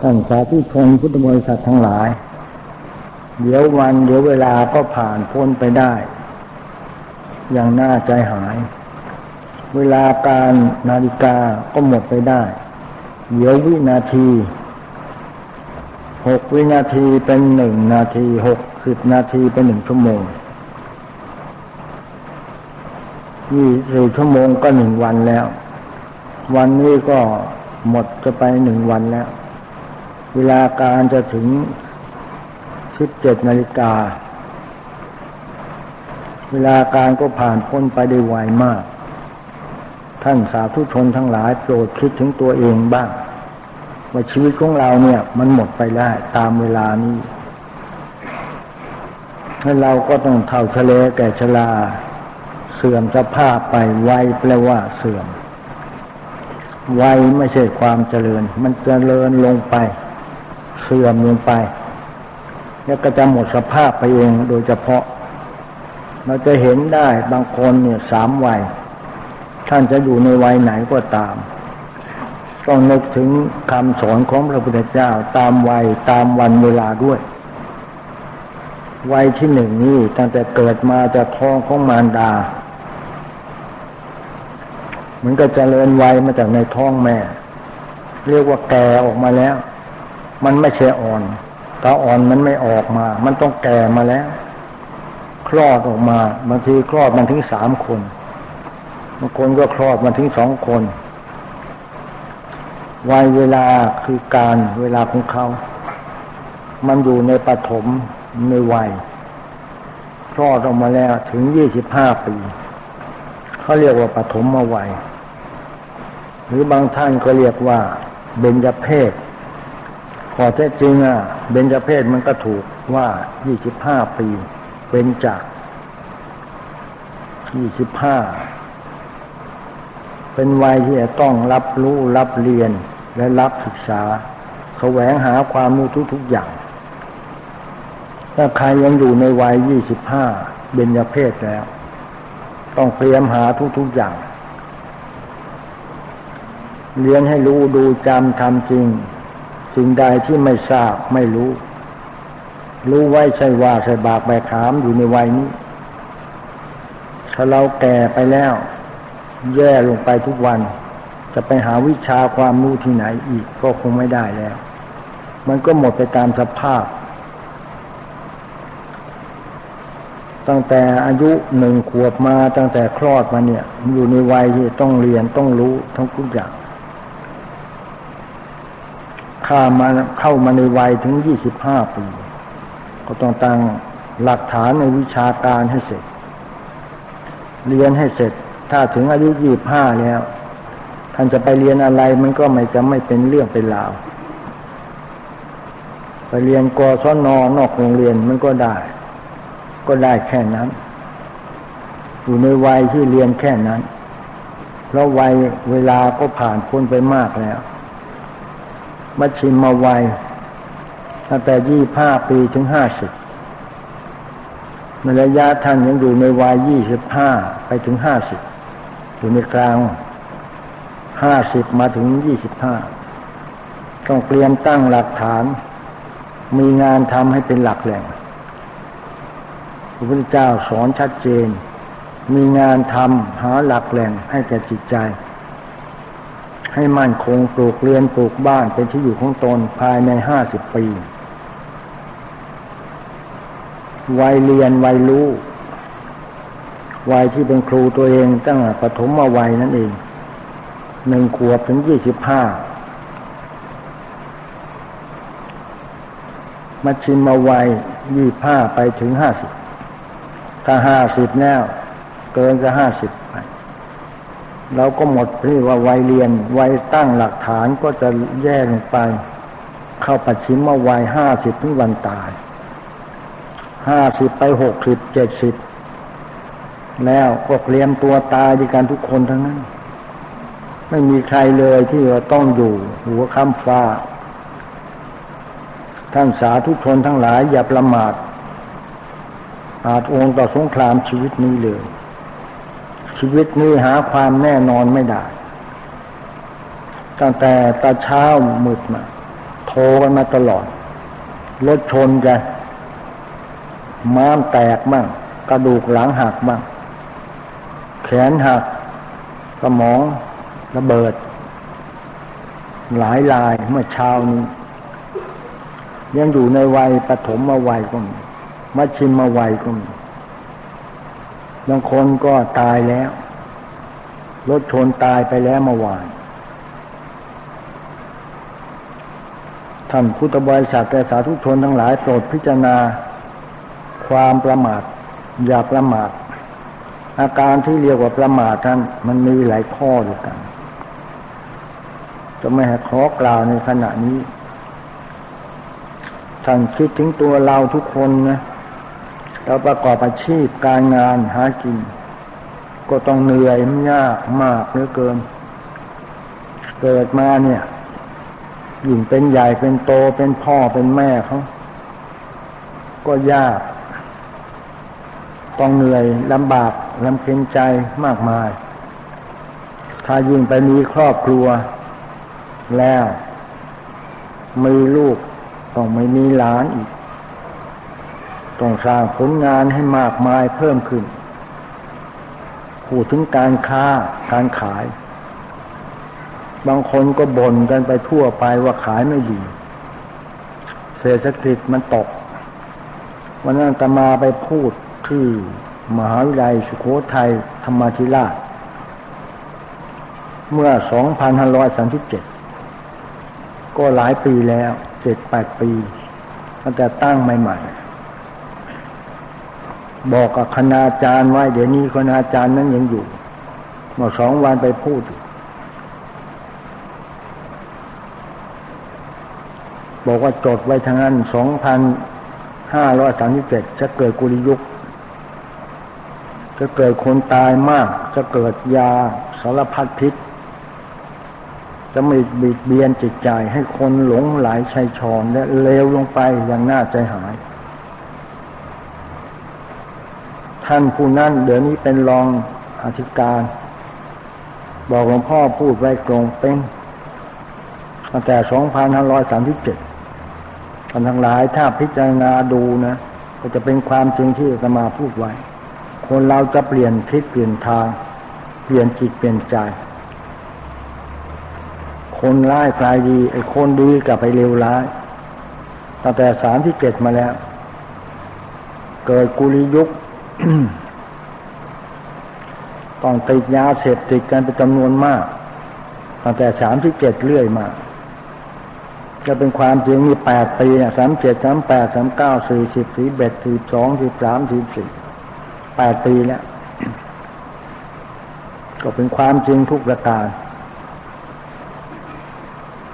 ท่านสาธุชนพุทธบริษัททั้งหลาย เดี๋ยววันเดี๋ยวเวลาก็ผ่านพ้นไปได้ อย่างน่าใจหาย เวลาการนาฬิกาก็หมดไปได้ เดี๋ยววินาทีหกวินาทีเป็นหนึ่งนาทีหกสิบนาทีเป็นหนึ่งชั่วโมงยี่สิบชั่วโมงก็หนึ่งวันแล้ว วันนี้ก็หมดจะไปหนึ่งวันแล้ว เวลาการจะถึงสิบเจ็ดนาฬิกา เวลาการก็ผ่านพ้นไปได้ไวมาก ท่านสาธุชนทั้งหลายโปรดคิดถึงตัวเองบ้าง ว่าชีวิตของเราเนี่ย มันหมดไปได้ตามเวลานี้ถ้าเราก็ต้องเท่าทะเลแก่ชราเสื่อมสภาพไปไวแปลว่าเสื่อมไวไม่ใช่ความเจริญ มันเจริญลงไป เสื่อมลงไปแล้วก็จะหมดสภาพไปเองโดยเฉพาะ เราจะเห็นได้บางคนเนี่ยสามวัย ท่านจะอยู่ในวัยไหนก็ตาม ต้องนึกถึงคำสอนของพระพุทธเจ้าตามวัยตามวันเวลาด้วย วัยที่หนึ่งนี่ตั้งแต่เกิดมาจากท้องของมารดา มันก็จเจริญวัยมาจากในท้องแม่ เรียกว่าแก่ออกมาแล้ว มันไม่ใช่อ่อนถ้าอ่อนมันไม่ออกมา มันต้องแก่มาแล้ว คลอดออกมาบางทีคลอดมันถึงสามคนบางคนก็คลอดมันถึงสองคน วัยเวลาคือการเวลาของเขา มันอยู่ในปฐมในวัยคลอดออกมาแล้วถึงยี่สิบห้าปีเขาเรียกว่าปฐมวัยหรือบางท่านก็เรียกว่าเบญจเพศ ขอแท้จริงอะเบญจเพศมันก็ถูกว่ายี่สิบห้าปีเป็นจากยี่สิบห้าเป็นวัยที่จะต้องรับรู้รับเรียนและรับศึกษาแสวงหาความรู้ทุกๆอย่าง ถ้าใครยังอยู่ในวัยยี่สิบห้าเบญจเพศแล้ว ต้องเตรียมหาทุกๆอย่าง เรียนให้รู้ดูจำทำจริง สิ่งใดที่ไม่ทราบไม่รู้ รู้ไว้ใช่ว่าใช่บากใบขามอยู่ในวัยนี้ ถ้าเราแก่ไปแล้ว แย่ลงไปทุกวัน จะไปหาวิชาความรู้ที่ไหนอีกก็คงไม่ได้แล้ว มันก็หมดไปตามสภาพ ตั้งแต่อายุหนึ่งขวบมาตั้งแต่คลอดมาเนี่ย อยู่ในวัยที่ต้องเรียนต้องรู้ทั้งทุกอย่าง ข้ามาเข้ามาในวัยถึงยี่สิบห้าปี ก็ต้องตั้งหลักฐานในวิชาการให้เสร็จ เรียนให้เสร็จ ถ้าถึงอายุยี่บห้าแล้ว ท่านจะไปเรียนอะไรมันก็ไม่จะไม่เป็นเรื่องเป็นราว ไปเรียนกศนนอกโรงเรียนมันก็ได้ ก็ได้แค่นั้น อยู่ในวัยที่เรียนแค่นั้น เพราะวัยเวลาก็ผ่านพ้นไปมากแล้ว มัชชิมมาวัยตั้งแต่ยี่ห้าปีถึงห้าสิบในระยะท่านยังอยู่ในวัยยี่สิบห้าไปถึงห้าสิบอยู่ในกลางห้าสิบมาถึงยี่สิบห้าต้องเตรียมตั้งหลักฐาน มีงานทำให้เป็นหลักแหล่งพระพุทธเจ้าสอนชัดเจน มีงานทำหาหลักแหล่งให้แก่จิตใจ ให้มั่นคงปลูกเรือนปลูกบ้านเป็นที่อยู่ของตนภายในห้าสิบปีวัยเรียนวัยรู้วัยที่เป็นครูตัวเองตั้งแต่ปฐมมาวัยนั่นเองหนึ่งขวบถึงยี่สิบห้ามาชิมมาวัยยี่ห้าไปถึงห้าสิบถ้าห้าสิบแล้ว เกินจะห้าสิบ เราก็หมดที่ว่าวัยเรียน วัยตั้งหลักฐานก็จะแย่ลงไป เข้าปัจฉิมมาวัยห้าสิบถึงวันตายห้าสิบไปหกสิบเจ็ดสิบแล้วก็เตรียมตัวตายดีกันทุกคนทั้งนั้น ไม่มีใครเลยที่เราต้องอยู่หัวค้ำฟ้า ท่านสาธุชนทั้งหลายอย่าประมาทอาจองต่อสงครามชีวิตนี้เลย ชีวิตนี้หาความแน่นอนไม่ได้ ตั้งแต่ตาเช้ามืดมาโทรกันมาตลอด รถชนกันม้ามแตกมั่งกระดูกหลังหักมั่งแขนหักสมองระเบิด หลายลายเมื่อเช้านี้ยังอยู่ในวัยปฐมมาวัยก็มีมัชชิมมาวัยก็มี บางคนก็ตายแล้วรถชนตายไปแล้วเมื่อวานท่านพุทธบริษัทแต่สาธุชนทั้งหลายโปรดพิจารณา ความประมาท อย่าประมาท อาการที่เรียกว่าประมาทท่านมันมีหลายข้อด้วยกัน จะไม่ให้ขอกล่าวในขณะนี้ท่านคิดถึงตัวเราทุกคนนะ เราประกอบอาชีพการงานหากิน ก็ต้องเหนื่อยมันยากมากเหลือเกิน เกิดมาเนี่ยยิ่งเป็นใหญ่เป็นโตเป็นพ่อเป็นแม่เขาก็ยาก ต้องเหนื่อยลำบากลำเค็นใจมากมาย ถ้ายิ่งไปมีครอบครัว แล้วมีลูกต้องไม่มีหลานอีก ต้องสร้างผลงานให้มากมายเพิ่มขึ้นพูดถึงการค้าการขาย บางคนก็บ่นกันไปทั่วไปว่าขายไม่ดี เศรษฐกิจมันตก วันนั้นตมาไปพูดที่มหาวิทยาลัยสุโขทัยธรรมธิราช เมื่อ 2537 ก็หลายปีแล้ว เจ็ดแปดปีตั้งแต่ตั้งใหม่ๆ บอกกับคณาจารย์ไว้เดี๋ยวนี้คณาจารย์นั้นยังอยู่เมื่อสองวันไปพูด บอกว่าจดไว้ทางนั้นสองพันห้าร้อยสามสิบเจ็ดจะเกิดกุริยุคจะเกิดคนตายมาก จะเกิดยาสารพัดพิษ จะไม่บิดเบียนจิตใจให้คนหลงไหลชัยชอนและเลวลงไปอย่างน่าใจหาย ท่านผู้นั้นเดี๋ยวนี้เป็นรองอธิการ บอกหลวงพ่อพูดไว้ตรงเป็นตั้งแต่สองพันห้าร้อยสามสิบเจ็ดท่านทั้งหลายถ้าพิจารณาดูนะ ก็จะเป็นความจริงที่จะมาพูดไว้ คนเราจะเปลี่ยนทิศเปลี่ยนทาง เปลี่ยนจิตเปลี่ยนใจคนร้ายกลายดีไอ้คนดีกลับไปเร็วร้ายตั้งแต่สามที่เจ็ดมาแล้ว เกิดกุลิยุค ต้องติดยาเสพติดกันเป็นจำนวนมากตั้งแต่สามที่เจ็ดเรื่อยมาจะเป็นความจริงมีแปดปีสามเจ็ดสามแปดสามเก้าสี่สิบสี่เบ็ดสี่สองสี่สามสี่สี่แปดปีแล้วก็เป็นความจริงทุกประการ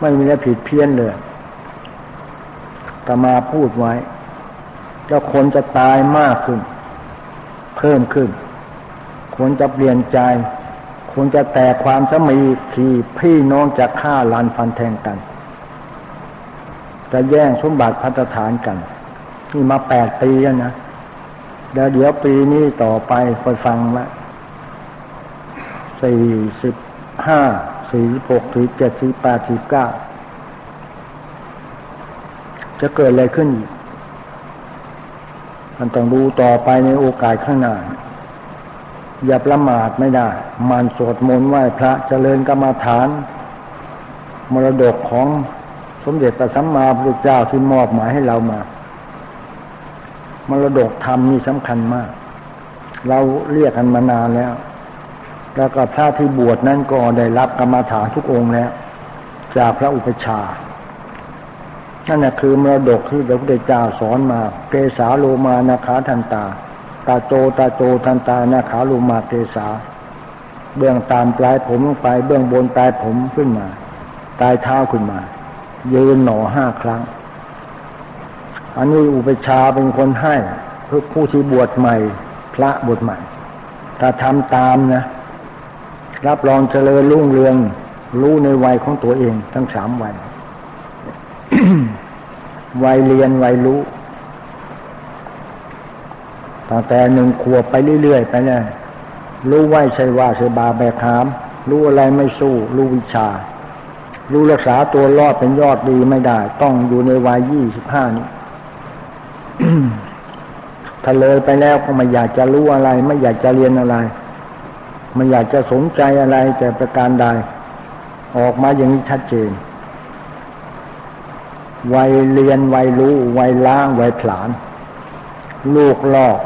ไม่มีอะไรผิดเพี้ยนเลยตมาพูดไว้จะคนจะตายมากขึ้น เพิ่มขึ้นคนจะเปลี่ยนใจคนจะแตกความสมีขี่พี่น้องจะฆ่าลันฟันแทงกัน จะแย่งสมบัติพัฒฐานกันนี่มาแปดปีแล้วนะเดี๋ยวเดี๋ยวปีนี้ต่อไปคอยฟังละสี่สิบห้าสี่หกสี่เจ็ดสี่แปดสี่เก้าจะเกิดอะไรขึ้นอีก มันต้องดูต่อไปในโอกาสข้างหน้า อย่าประมาทไม่ได้ มันสวดมนต์ไหว้พระเจริญกรรมฐาน มรดกของสมเด็จพระสัมมาพุทธเจ้าที่มอบหมายให้เรามา มรดกธรรมนี่สำคัญมาก เราเรียกกันมานานแล้ว แล้วก็พระที่บวชนั้นก็ได้รับกรรมาฐานทุกองค์แล้ว จากพระอุปชา นั่นแหะคือมรดกที่พระพุทธเจ้าสอนมาเกสาโลมานาขาทันตา ตาโจตาโจทันตานาขาโลมาเกสา เบื้องตามปลายผมลงไป เบื้องบนปลายผมขึ้นมาปลายเท้าขึ้นมา ยืนหนอห้าครั้ง อันนี้อุปชาเป็นคนให้เพื่อผู้ที่บวชใหม่ พระบวชใหม่ ถ้าทำตามนะ รับรองเจริญรุ่งเรือง รู้ในวัยของตัวเองทั้งสามวัย วัยเรียนวัยรู้ตั้งแต่หนึ่งขวบไปเรื่อยๆไปเนี่ยรู้ไหวใช่ว่าใช่บาแบกหาม รู้อะไรไม่สู้ รู้วิชา รู้รักษาตัวรอดเป็นยอดดีไม่ได้ ต้องอยู่ในวัยยี่สิบห้านี้ถ้าเลยไปแล้วก็ไม่อยากจะรู้อะไร ไม่อยากจะเรียนอะไร ไม่อยากจะสนใจอะไรแต่ประการใดออกมาอย่างนี้ชัดเจน วัยเรียนวัยรู้วัยล้างวัยผลาน ลูกลอก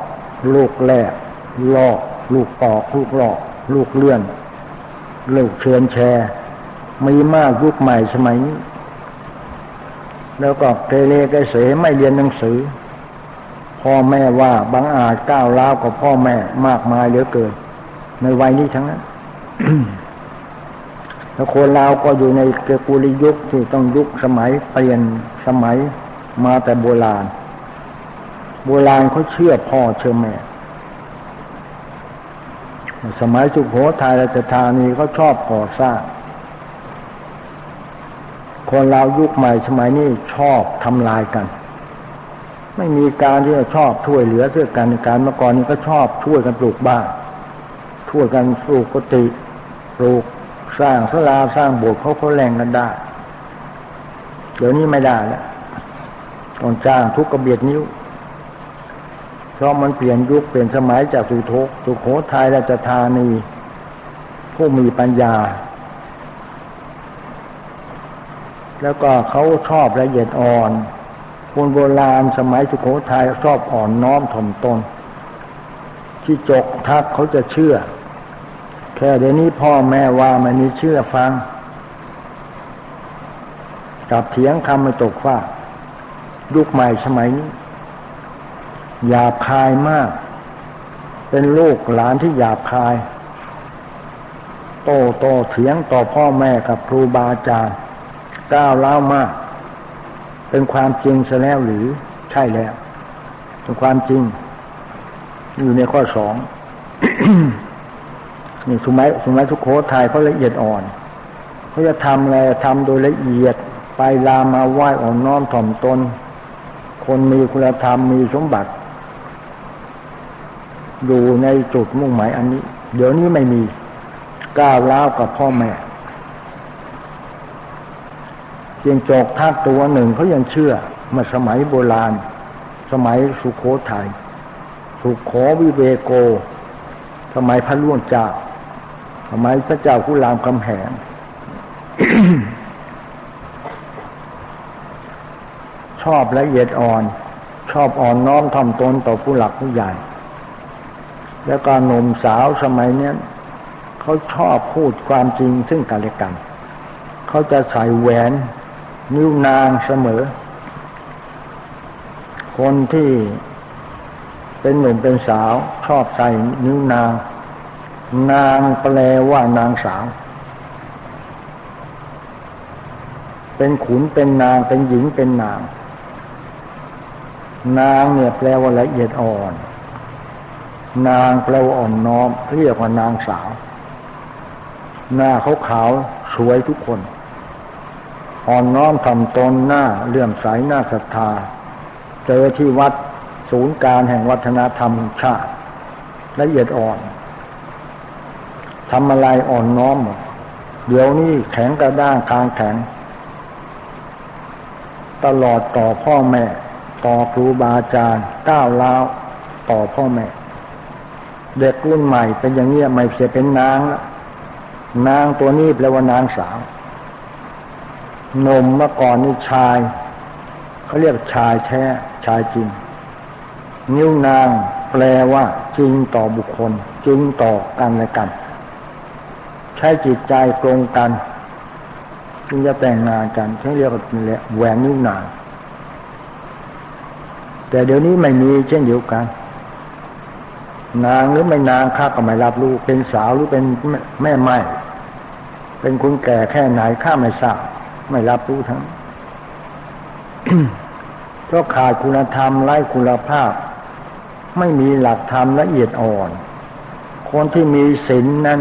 ลูกแลกลอก ลูกปอก ลูกหลอก ลูกเลื่อน ลูกเชิญแชร์ มีมากยุคใหม่สมัยนี้แล้วก็เกเรเกเสไม่เรียนหนังสือ พ่อแม่ว่าบางอาจก้าวล้าวกับพ่อแม่มากมายเหลือเกิน ในวัยนี้ทั้งนั้น แล้วคนเราก็อยู่ในเกกุลิยุคที่ต้องยุคสมัยเปลี่ยนสมัยมาแต่โบราณ โบราณเขาเชื่อพ่อเชื่อแม่ สมัยสุโขทัยราชธานีเขาชอบก่อสร้าง คนเรายุคใหม่สมัยนี้ชอบทำลายกัน ไม่มีการที่จะชอบช่วยเหลือเสื่อกันในการเมื่อก่อนนี้ก็ชอบช่วยกันปลูกบ้านช่วยกันปลูกกติปลูก สร้างสลาสร้างโบสถ์เขาเขาแรงกันได้เดี๋ยวนี้ไม่ได้แล้วต้องจ้างทุกกระเบียดนิ้วเพราะมันเปลี่ยนยุคเปลี่ยนสมัยจากสุโธสุโขทัยราชธานี ผู้มีปัญญา แล้วก็เขาชอบละเอียดอ่อนคนโบราณสมัยสุโขทัยชอบอ่อนน้อมถ่อมตน ที่จกทักเขาจะเชื่อ แค่เดี๋ยวนี้พ่อแม่ว่ามันนี้เชื่อฟัง กับเถียงคำไมาตกว่ายุคใหม่สมัยนี้หยาบคายมาก เป็นลูกหลานที่หยาบคาย โตโตเถียงต่อพ่อแม่กับครูบาอาจารย์ก้าวล้ามาก เป็นความจริงซะแล้วหรือใช่แล้วเป็นความจริง อยู่ในข้อสอง นี่สมัยสมัยทุโขทัยเขาละเอียดอ่อนเขาจะทำอะไรทำโดยละเอียดไปลามาไหว้อ่อนน้อมถ่อมตน คนมีคุณธรรมมีสมบัติ อยู่ในจุดมุ่งหมายอันนี้ เดี๋ยวนี้ไม่มีก้าวล้าวกับพ่อแม่เจียงจอกทักตัวหนึ่งเขายังเชื่อมาสมัยโบราณ สมัยสุโขทยัยสุขโขวิเวโก สมัยพระล่วงเจ้า มัยพระเจ้าคุรามคำแหงชอบละเอียดอ่อน ชอบอ่อนน้อมถ่อมตนต่อผู้หลักผู้ใหญ่ แล้วก็หนุ่มสาวสมัยนี้เขาชอบพูดความจริงซึ่งกันและกัน เขาจะใส่แหวนนิ้วนางเสมอ คนที่เป็นหนุ่มเป็นสาวชอบใส่นิ้วนาง นางแปลว่านางสาว เป็นขุนเป็นนางเป็นหญิงเป็นนาง นางเนี่ยแปลว่าละเอียดอ่อน นางแปลว่าอ่อนน้อมเรียกว่านางสาว หน้าเขาขาวสวยทุกคน อ่อนน้อมทำตนหน้าเลื่อมใสหน้าศรัทธา เจอที่วัดศูนย์การแห่งวัฒนธรรมชาติละเอียดอ่อน ทำอะไรอ่อนน้อมเดี๋ยวนี้แข็งกระด้างทางแข็ง ตลอดต่อพ่อแม่ ต่อครูบาอาจารย์ก้าวล้าวต่อพ่อแม่ เด็กรุ่นใหม่เป็นอย่างนี้ยไม่เสียเป็นนางละนางตัวนี้แปลว่านางสาวนมเมื่อก่อนนี่ชายเขาเรียกชายแท้ชายจริง นิ้วนางแปลว่าจริงต่อบุคคล จริงต่อกันและกัน ช้จิตใจตรงกันจึงจะแต่งงานกันใช้เรียกว่าแหวนนิ้วนางแต่เดี๋ยวนี้ไม่มีเช่นเดียวกัน นางหรือไม่นางข้าก็ไม่รับรู้เป็นสาวหรือเป็นแม่ไม้เป็นคนแก่แค่ไหนข้าไม่ทราบไม่รับรู้ทั้งเพราะขาดคุณธรรมไร้คุณภาพ ไม่มีหลักธรรมละเอียดอ่อน คนที่มีศีลนั่น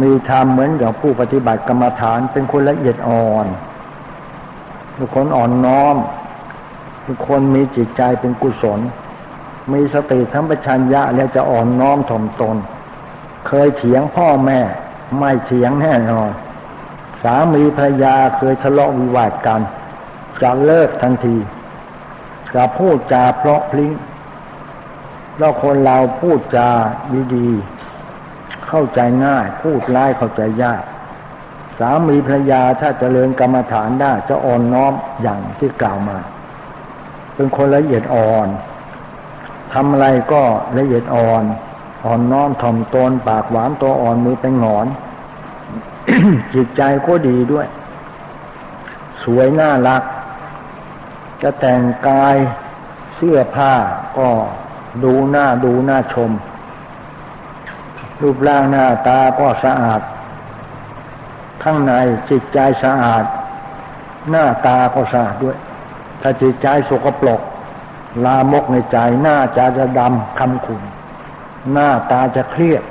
มีธรรมเหมือนกับผู้ปฏิบัติกรรมฐาน เป็นคนละเอียดอ่อนเป็นคนอ่อนน้อมเป็นคนมีจิตใจเป็นกุศล มีสติทั้งปัญญะแล้วจะอ่อนน้อมถ่อมตน เคยเถียงพ่อแม่ ไม่เถียงแน่นอน สามีภรรยาเคยทะเลาะวิวาทกัน จะเลิกทันทีจะพูดจาเพราะพลิ้งแล้วคนเราพูดจาดีๆ เข้าใจง่าย พูดร้ายเข้าใจยาก สามีภรรยาถ้าจเจริญกรรมฐานได้จะอ่อนน้อมอย่างที่กล่าวมา เป็นคนละเอียดอ่อนทำอะไรก็ละเอียดอ่อน อ่อนน้อมถ่อมตนปากหวานตัวอ่อนมือเป็นหงอนจิตใจก็ดีด้วย สวยน่ารัก จะแต่งกายเสื้อผ้าก็ดูหน้าดูหน้าชม รูปร่างหน้าตาก็สะอาด ข้างในจิตใจสะอาด หน้าตาก็สะอาดด้วย ถ้าจิตใจสกปรกลามกในใจ หน้าจะจะดำคำขุ่นหน้าตาจะเครียด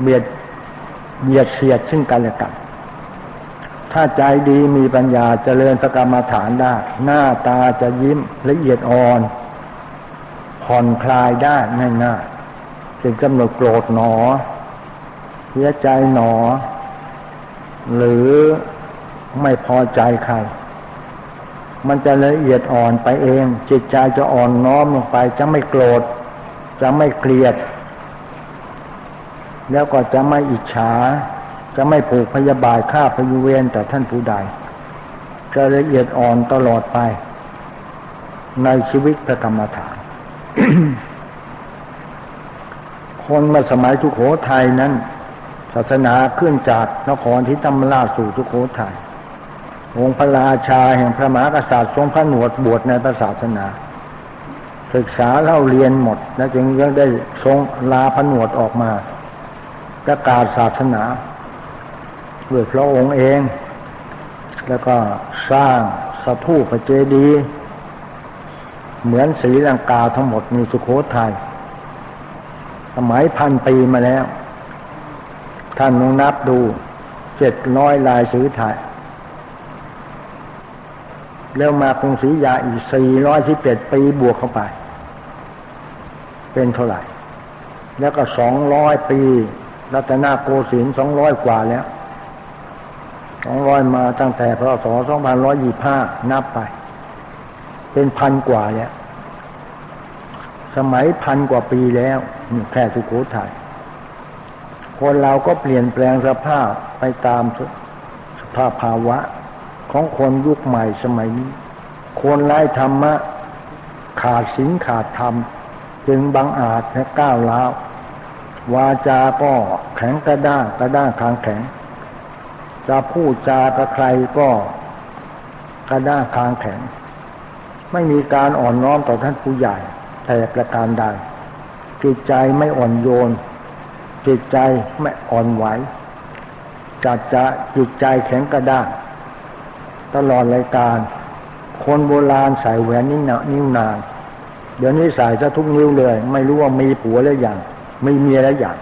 เบียดเบียดเสียดซึ่งกันและกัน ถ้าใจดีมีปัญญาเจริญสกรรมฐานได้ หน้าตาจะยิ้มละเอียดอ่อนผ่อนคลายได้ง่ายๆ จึงกำหนดโกรธหนอเสียใจหนอ หรือไม่พอใจใคร มันจะละเอียดอ่อนไปเอง จิตใจจะอ่อนน้อมลงไป จะไม่โกรธ จะไม่เกลียด แล้วก็จะไม่อิจฉา จะไม่ผูกพยาบาทฆ่าพยุเวนแต่ท่านผู้ใด จะละเอียดอ่อนตลอดไป ในชีวิตพระกรรมฐาน คนมาสมัยทุโขทัยนั้น ศาสนาขึ้นจากนครที่ตำราสู่ทุโขทัยองค์พระราชาแห่งพระมหากษัตริย์ทรงพระหนวดบวชในพระศาสนา ศึกษาเล่าเรียนหมด และจึงยังได้ทรงลาพระหนวดออกมาประกาศศาสนาด้วยพระองค์เอง แล้วก็สร้างสถูปเจดีย์เหมือนศรีลังกาทั้งหมดในสุโขทยัย สมัยพันปีมาแล้ว ท่านลองนับดูเจ็ดร้อยลายสือไทยแล้วมากรุงศรียาอีกสี่ร้อยสิบเจ็ดปีบวกเข้าไป เป็นเท่าไหร่ แล้วก็สองร้อยปีรัตนโกสินทร์สองร้อยกว่าแล้วสองร้อยมาตั้งแต่พศสองพันร้อยยี่ห้านับไป เป็นพันกว่าแล้ว สมัยพันกว่าปีแล้วแค่สุโขทัยคนเราก็เปลี่ยนแปลงสภาพไปตามสภาพภาวะของคนยุคใหม่สมัยนี้ คนไร้ธรรมะ ขาดศีลขาดธรรม จึงบังอาจและก้าวล้าววาจาก็แข็งกระด้างกระด้างทางแข็ง จะพูดจากับใครก็กระด้างทางแข็ง ไม่มีการอ่อนน้อมต่อท่านผู้ใหญ่ แต่ประการใดจิตใจไม่อ่อนโยน จิตใจไม่อ่อนไหวจัดจะจิตใจแข็งกระด้างตลอดรายการ คนโบราณใส่แหวนนิ้วนิ้วนาง เดี๋ยวนี้ใส่จะทุกนิ้วเลย ไม่รู้ว่ามีผัวแล้วอย่าง ไม่มีแล้วอย่าง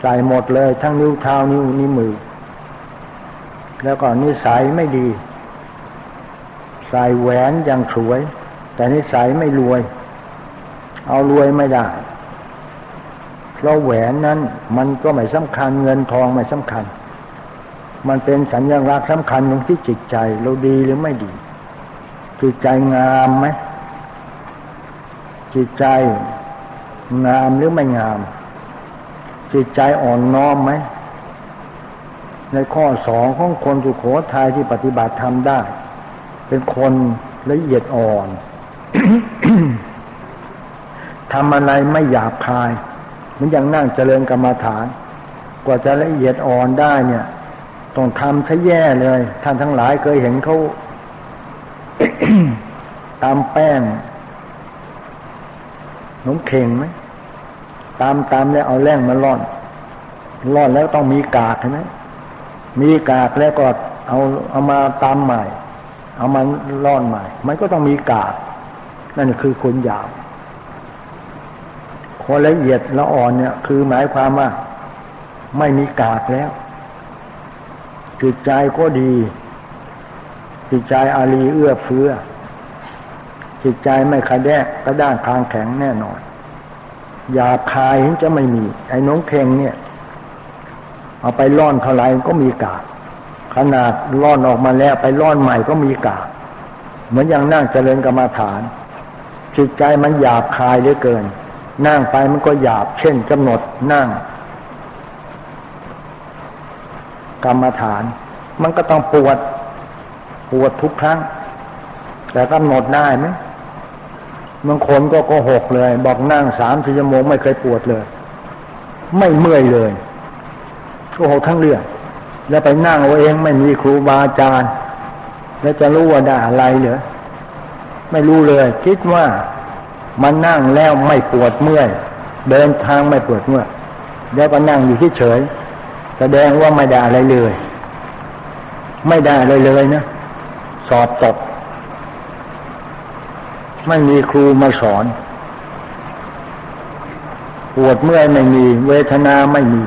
ใส่หมดเลยทั้งนิ้วเท้านิ้วนิ้วมือ แล้วก็นิสัยไม่ดี ใส่แหวนอย่างสวย แต่นิสัยไม่รวย เอารวยไม่ได้ เพราะแหวนนั้นมันก็ไม่สำคัญเงินทองไม่สำคัญ มันเป็นสัญลักษณ์สำคัญตรงที่จิตใจ เราดีหรือไม่ดี จิตใจงามไหมจิตใจงามหรือไม่งาม จิตใจอ่อนน้อมไหม ในข้อสองของคนสุโขทัยที่ปฏิบัติทำได้ เป็นคนละเอียดอ่อน ทำอะไรไม่หยาบคาย มันยังนั่งเจริญกรรมฐาน กว่าจะละเอียดอ่อนได้เนี่ย ต้องทำซะแย่เลย ท่านทั้งหลายเคยเห็นเขาตามแป้งนมเข่งไหมตามตามแล้วเอาแร่งมาล่อนล่อนแล้วต้องมีกากใช่ไหมมีกากแล้วก็เอาเอามาตามใหม่ เอามาล่อนใหม่ มันก็ต้องมีกาก นั่นคือคนหยาบ คนละเอียดละอ่อนเนี่ย คือหมายความว่าไม่มีกากแล้ว จิตใจก็ดี จิตใจอารีเอื้อเฟื้อ จิตใจไม่ขัดแย้งกระด้างคางแข็งแน่นอนอย่าคายจะไม่มี ไอ้น้องเพลงเนี่ย เอาไปร่อนเท่าไรก็มีกากขนาดร่อนออกมาแล้วไปร่อนใหม่ก็มีกาก เหมือนอย่างนั่งเจริญกรรมาฐาน จิตใจมันหยาบคายเหลือเกิน นั่งไปมันก็หยาบ เช่นกำหนดนั่ง กรรมฐาน มันก็ต้องปวด ปวดทุกครั้ง แต่กำหนดได้ไหมบางคนก็โกหกเลย บอกนั่งสามสี่ชั่วโมงไม่เคยปวดเลย ไม่เมื่อยเลยโกหกทั้งเรื่อง แล้วไปนั่งเอาเองไม่มีครูบาอาจารย์ แล้วจะรู้ว่าได้อะไรเหรอไม่รู้เลย คิดว่า มันนั่งแล้วไม่ปวดเมื่อยเดินทางไม่ปวดเมื่อยแล้วก็นั่งอยู่เฉยแสดงว่าไม่ได้อะไรเลย ไม่ได้อะไรเลยนะสอบตก ไม่มีครูมาสอนปวดเมื่อยไม่มี เวทนาไม่มี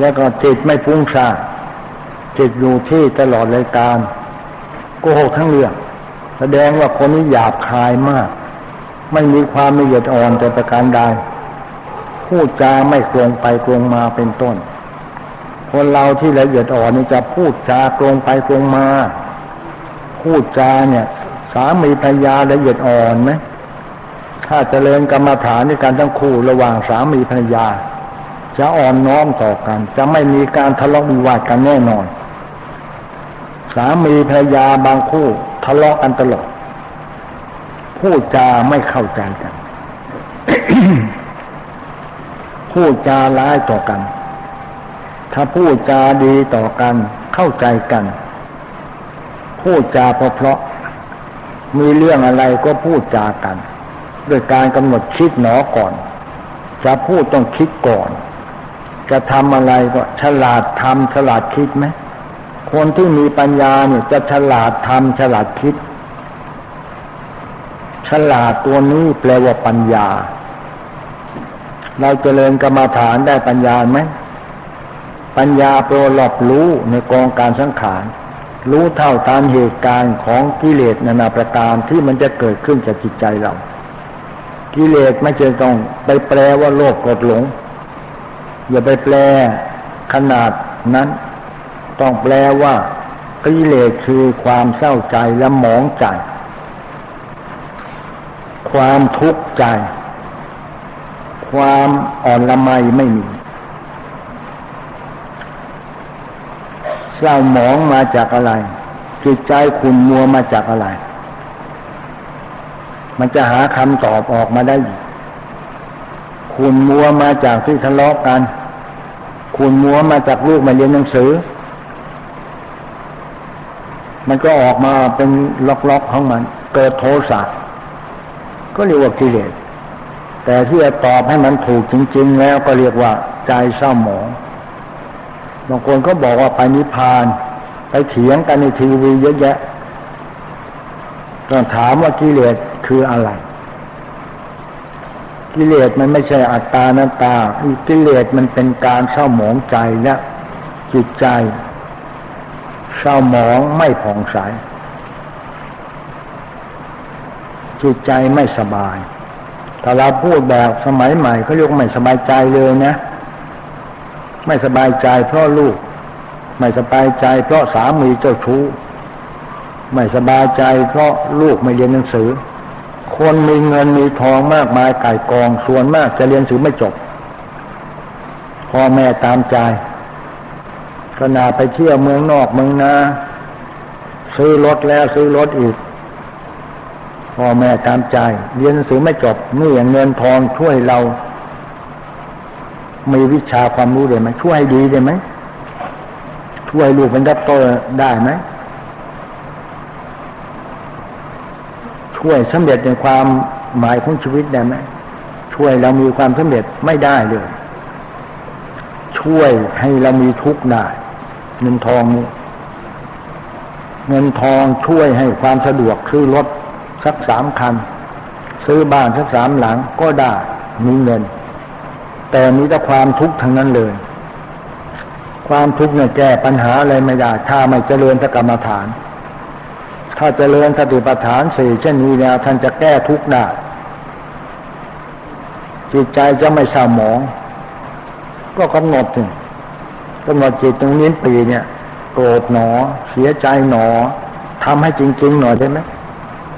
แล้วก็จิตไม่ฟุ้งซ่านจิตอยู่ที่ตลอดรายการโกหกทั้งเรื่องแสดงว่าคนนี้หยาบคายมาก ไม่มีความละเอียดอ่อนแต่ประการใดพูดจาไม่โกงไปโกงมาเป็นต้น คนเราที่ละเอียดอ่อนนี่จะพูดจาโกงไปโกงมา พูดจาเนี่ย สามีภรรยาละเอียดอ่อนไหมถ้าจเจริญกรรมฐานในการทั้งคู่ระหว่างสามีภรรยา จะอ่อนน้อมต่อกัน จะไม่มีการทะเลาะวิวาทกันแน่นอน สามีภรรยาบางคู่ทะเลาะกันตลอด พูดจาไม่เข้าใจกัน พูดจาร้ายต่อกัน ถ้าพูดจาดีต่อกัน เข้าใจกัน พูดจาเพราะ มีเรื่องอะไรก็พูดจากันด้วยการกำหนดคิดหนอก่อน จะพูดต้องคิดก่อน จะทำอะไรก็ฉลาดทำฉลาดคิดไหมคนที่มีปัญญาเนี่ยจะฉลาดทำฉลาดคิด ฉลาดตัวนี้แปลว่าปัญญา เราจเจริญกรรมาฐานได้ปัญญาไหมปัญญาโปรหลอบรู้ในกองการสังขาร รู้เท่าตามเหตุการณ์ของกิเลสนานาประการที่มันจะเกิดขึ้นจากจิตใจเรา กิเลสไม่ใช่ต้องไปแปลว่าโลภกดหลง อย่าไปแปลขนาดนั้น ต้องแปลว่ากิเลสคือความเศร้าใจและหมองใจ ความทุกข์ใจ ความอ่อนละไมไม่มีเศร้าหมองมาจากอะไร จิตใจขุนมัวมาจากอะไร มันจะหาคำตอบออกมาได้ขุนมัวมาจากที่ทะเลาะกันขุนมัวมาจากลูกมาเรียนหนังสือ มันก็ออกมาเป็นล็อกๆของมัน เกิดโทสะ ก็เรียกว่ากิเลสแต่ที่จะตอบให้มันถูกจริง ๆ แล้วก็เรียกว่าใจเศร้าหมองบางคนก็บอกว่าไปนิพพาน ไปเถียงกันในทีวีเยอะแยะต้องถามว่ากิเลสคืออะไร กิเลสมันไม่ใช่อัตตาหน้าตากิเลสมันเป็นการเศร้าหมองใจและจิตใจ เศร้าหมองไม่ผ่องใส จิตใจไม่สบาย ถ้าเราพูดแบบสมัยใหม่เขาเรียกไม่สบายใจเลยนะ ไม่สบายใจเพราะลูก ไม่สบายใจ เพราะสามีเจ้าชู้ ไม่สบายใจ เพราะลูกไม่เรียนหนังสือ คนมีเงินมีทองมากมายไก่กองส่วนมากจะเรียนสือไม่จบ พ่อแม่ตามใจขณะไปเที่ยวเมืองนอกเมืองนาซื้อรถแล้วซื้อรถอีก พ่อแม่ตามใจ เรียนหนังสือไม่จบนี่อย่างเงินทองช่วยเรา มีวิชาความรู้ได้ไหมช่วยดีได้ไหมช่วยลูกเป็นดับโตได้ไหมช่วยสำเร็จในความหมายของชีวิตได้ไหมช่วยเรามีความสำเร็จไม่ได้เลย ช่วยให้เรามีทุกข์ได้เงินทองนี้เงินทองช่วยให้ความสะดวกซื้อรถ สักสามคัน ซื้อบ้านสักสามหลังก็ได้มีเงิน แต่มีแต่ความทุกข์ทั้งนั้นเลย ความทุกข์เนี่ยแก้ปัญหาอะไรไม่ได้ถ้าไม่เจริญสกรรมฐาน ถ้าเจริญสติปัฏฐานสี่เช่นนี้เนี่ยท่านจะแก้ทุกข์ได้จิตใจจะไม่เศร้าหมอง ก็กำหนดถึงกำหนดจิตตรงนี้ปีเนี่ยโกรธหนอ เสียใจหนอทำให้จริง ๆ หน่อยได้ไหม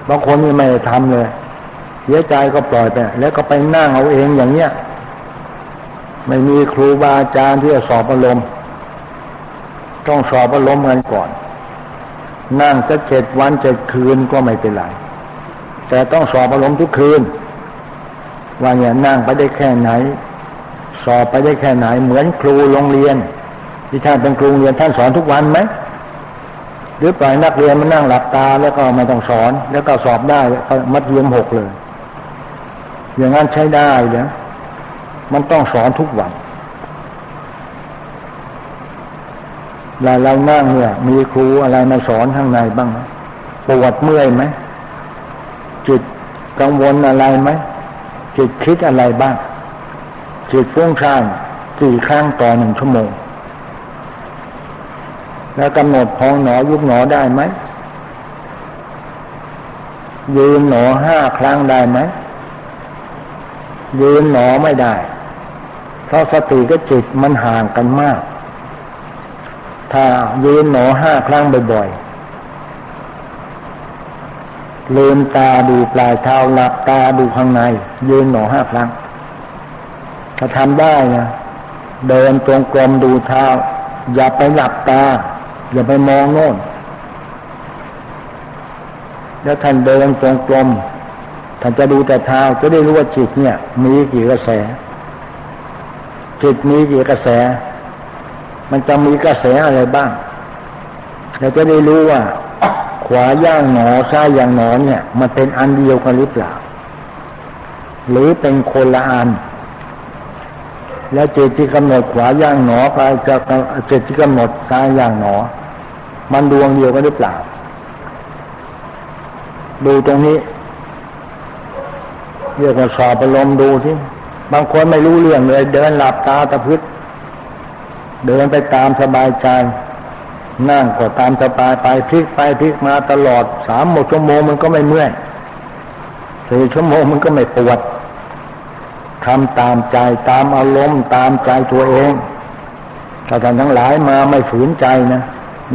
บางคนนี่ไม่ทำเลยเสียใจก็ปล่อยไป แล้วก็ไปนั่งเอาเองอย่างเนี้ยไม่มีครูบาอาจารย์ที่จะสอบอารมณ์ต้องสอบอารมณ์กันก่อน นั่งสักเจ็ดวันเจ็ดคืนก็ไม่เป็นไรแต่ต้องสอบอารมณ์ทุกคืนว่าเนี่ยนั่งไปได้แค่ไหน สอบไปได้แค่ไหน เหมือนครูโรงเรียนที่ท่านเป็นครูโรงเรียนท่านสอนทุกวันไหม หรือปล่อยนักเรียนมานั่งหลับตาแล้วก็ไม่ต้องสอน แล้วก็สอบได้มัดเยียมหกเลย อย่างนั้นใช้ได้เนี่ยมันต้องสอนทุกวันเวลาเรานั่งเนี่ย มีครูอะไรมาสอนข้างในบ้างปวดเมื่อยไหมจิตกังวลอะไรไหมจิตคิดอะไรบ้างจิตฟุ้งซ่านกี่ครั้งต่อหนึ่งชั่วโมง แล้วกำหนดพองหนอยุบหนอได้ไหม ยืนหนอห้าครั้งได้ไหม ยืนหนอไม่ได้ เพราะสติกับจิตมันห่างกันมาก ถ้ายืนหนอห้าครั้งบ่อยๆลืมตาดูปลายเท้าหลับตาดูข้างใน ยืนหนอห้าครั้ง ถ้าทำได้นะเดินตรงกลมดูเท้า อย่าไปหลับตา อย่าไปมองโน่นแล้วท่านเดินตรงกลมท่านจะดูแต่เท้าจะได้รู้ว่าจิตเนี่ย มีกี่กระแส จิตมีกี่กระแส มันจะมีกระแสอะไรบ้างเราจะได้รู้ว่า ขวาย่างหนอซ้ายย่างหนอเนี่ย มันเป็นอันเดียวกันหรือเปล่า หรือเป็นคนละอัน แล้วจิตที่กำหนดขวาย่างหนอไปจะจิตที่กำหนดซ้ายย่างหนอ มันดวงเดียวกันหรือเปล่า ดูตรงนี้ เรียกว่าสอบอารมณ์ดูที่บางคนไม่รู้เรื่องเลย เดินหลับตาตะพึดเดินไปตามสบายใจนั่งก็ตามสบายไปพลิกไปพลิกมาตลอดสามหมดชั่วโมงมันก็ไม่เมื่อยสี่ชั่วโมงมันก็ไม่ปวดทำตามใจตามอารมณ์ตามใจตัวเองถ้าท่านทั้งหลายมาไม่ฝืนใจนะ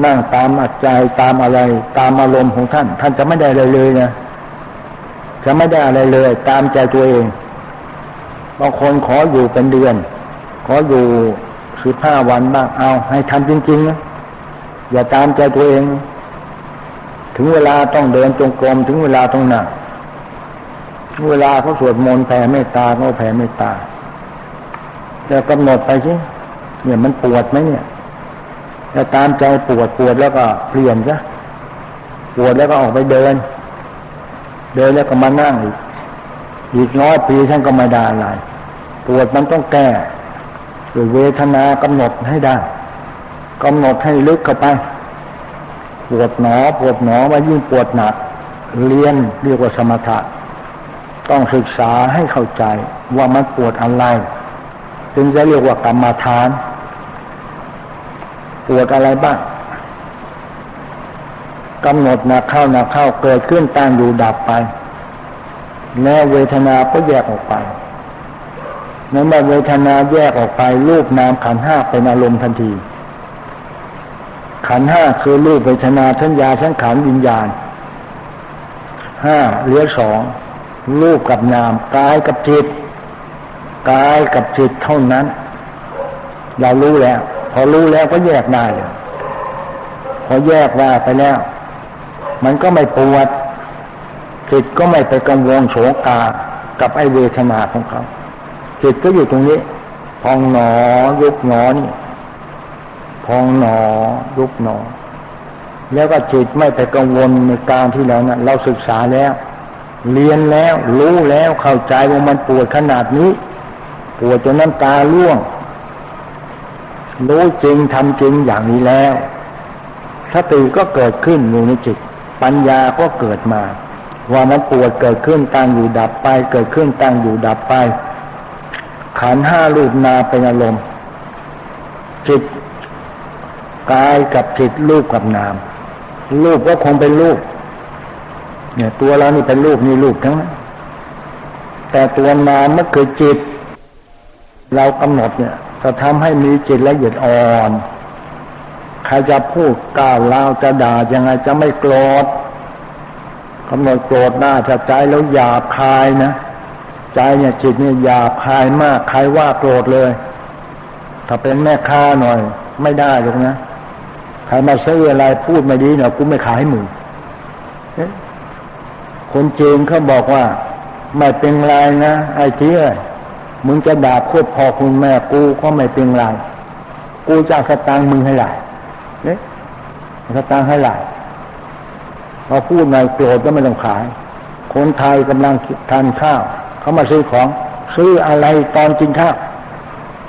นั่งตามอัจใจตามอะไร ตามอารมณ์ของท่าน ท่านจะไม่ได้เลยเลยนะจะไม่ได้อะไรเลย ตามใจตัวเองบางคนขออยู่เป็นเดือน ขออยู่สิบห้าวันบ้างเอา ให้ทำจริงๆนะอย่าตามใจตัวเอง ถึงเวลาต้องเดินจงกรมถึงเวลาต้องนั่งเวลาเขาสวดมนต์แผ่เมตตาเขาแผ่เมตตาแต่กำหนดไปสิเนี่ยมันปวดไหมเนี่ย แต่ตามใจปวดปวดแล้วก็เปลี่ยนซะปวดแล้วก็ออกไปเดิน เดินแล้วก็มานั่งอีกอีกน้อยปีท่านก็ไม่ได้อะไรปวดมันต้องแก้หรือเวทนากำหนดให้ได้กำหนดให้ลึกเข้าไป ปวดหนอ ปวดหนอมายิ่งปวดหนัก เรียนเรียกว่าสมถะ ต้องศึกษาให้เข้าใจว่ามันปวดอะไร จึงจะเรียกว่ากรรมฐาน ปวดอะไรบ้างกำหนดหนักเข้าหนักเข้าเกิดขึ้นตั้งอยู่ดับไป แล้วเวทนาก็แยกออกไปเมื่อเวทนาแยกออกไป รูปนามขันห้าเป็นอารมณ์ทันที ขันห้าคือรูปเวทนาทัญญาทั้งขันวิญญาณห้าเหลือสองรูปกับนามกายกับจิตกายกับจิตเท่านั้น เรารู้แล้ว พอรู้แล้วก็แยกได้พอแยกว่าไปแล้ว มันก็ไม่ปวดจิตก็ไม่ไปกังวลโศกากับไอเวทนาของเขาจิตก็อยู่ตรงนี้ พองหนอยุบหนอนี่พองหนอยุบหนอ แล้วก็จิตไม่ไปกังวลในการที่เรานะเราศึกษาแล้ว เรียนแล้ว รู้แล้วเข้าใจว่ามันปวดขนาดนี้ปวดจนน้ำตาล่วง รู้จริงทำจริงอย่างนี้แล้วสติก็เกิดขึ้นอยู่ในจิต ปัญญาก็เกิดมา ว่ามันปวดเกิดขึ้นตั้งอยู่ดับไป เกิดขึ้นตั้งอยู่ดับไป ขันห้ารูปนาเป็นอารมณ์จิตกายกับจิตรูปกับนาม รูปก็คงเป็นรูป เนี่ย ตัวเรานี่เป็นรูปนี่รูปทั้งนั้นแต่ตัวนามมันคือจิต เรากำหนดเนี่ย จะทำให้มีจิตละเอียดอ่อน ใครจะพูดก้าวลาวจะด่ายังไงจะไม่โกรธกำหนดโกรธหน้าจะใจแล้วหยาบคายนะใจเนี่ยจิตเนี่ยหยาบคายมากใครว่าโกรธเลย ถ้าเป็นแม่ค้าหน่อย ไม่ได้หรอกนะใครมาซื้ออะไรพูดไม่ดีเนี่ยกูไม่ขายให้มึงคนจีนเขาบอกว่า ไม่เป็นไรนะไอ้เที่ย มึงจะด่าโคตรพอคุณแม่กูก็ไม่เป็นไร กูจะสตางค์มึงให้หลายเนี่ยสตางค์ให้หลายพอพูดในโกรธก็ไม่ต้องขาย คนไทยกำลังทานข้าว เขามาซื้อของ ซื้ออะไรตอนกินข้าว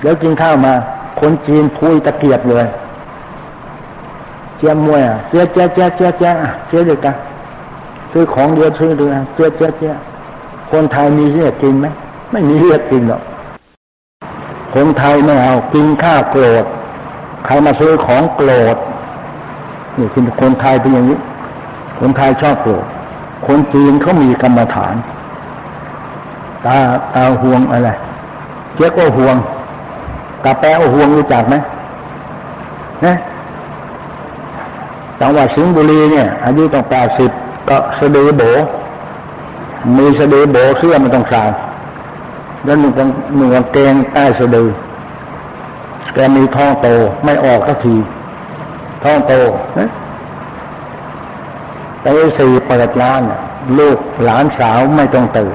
แล้วกินข้าวมา คนจีนพุยตะเกียบเลยเจียมมวยอะเจียเจียเจียเจียเจียเจียเด็กกันซื้อของเดียวซื้อเดียวเจียเจียเจียคนไทยมีเรียกินไหม ไม่มีเรียกกินหรอกคนไทยไม่เอากินข้าวโกรธใครมาซื้อของโกรธนี่คือคนไทยเป็นอย่างนี้ คนไทยชอบโกรธคนจีนเขามีกรรมฐาน ตาตาห่วงอะไรเจ๊ก็ห่วงตาแปะห่วงรู้จักไหมนะจังหวัดสิงห์บุรีเนี่ยอายุต้องแปดสิบก็สะดือโบมีสะดือโบเสื้อมันต้องใส่ แล้วหนึ่งหนึ่งเกงใต้สะดือแกมีท้องโตไม่ออกสักที ท้องโตนะไปสี่เปิดร้าน ลูกหลานสาวไม่ต้องตื่น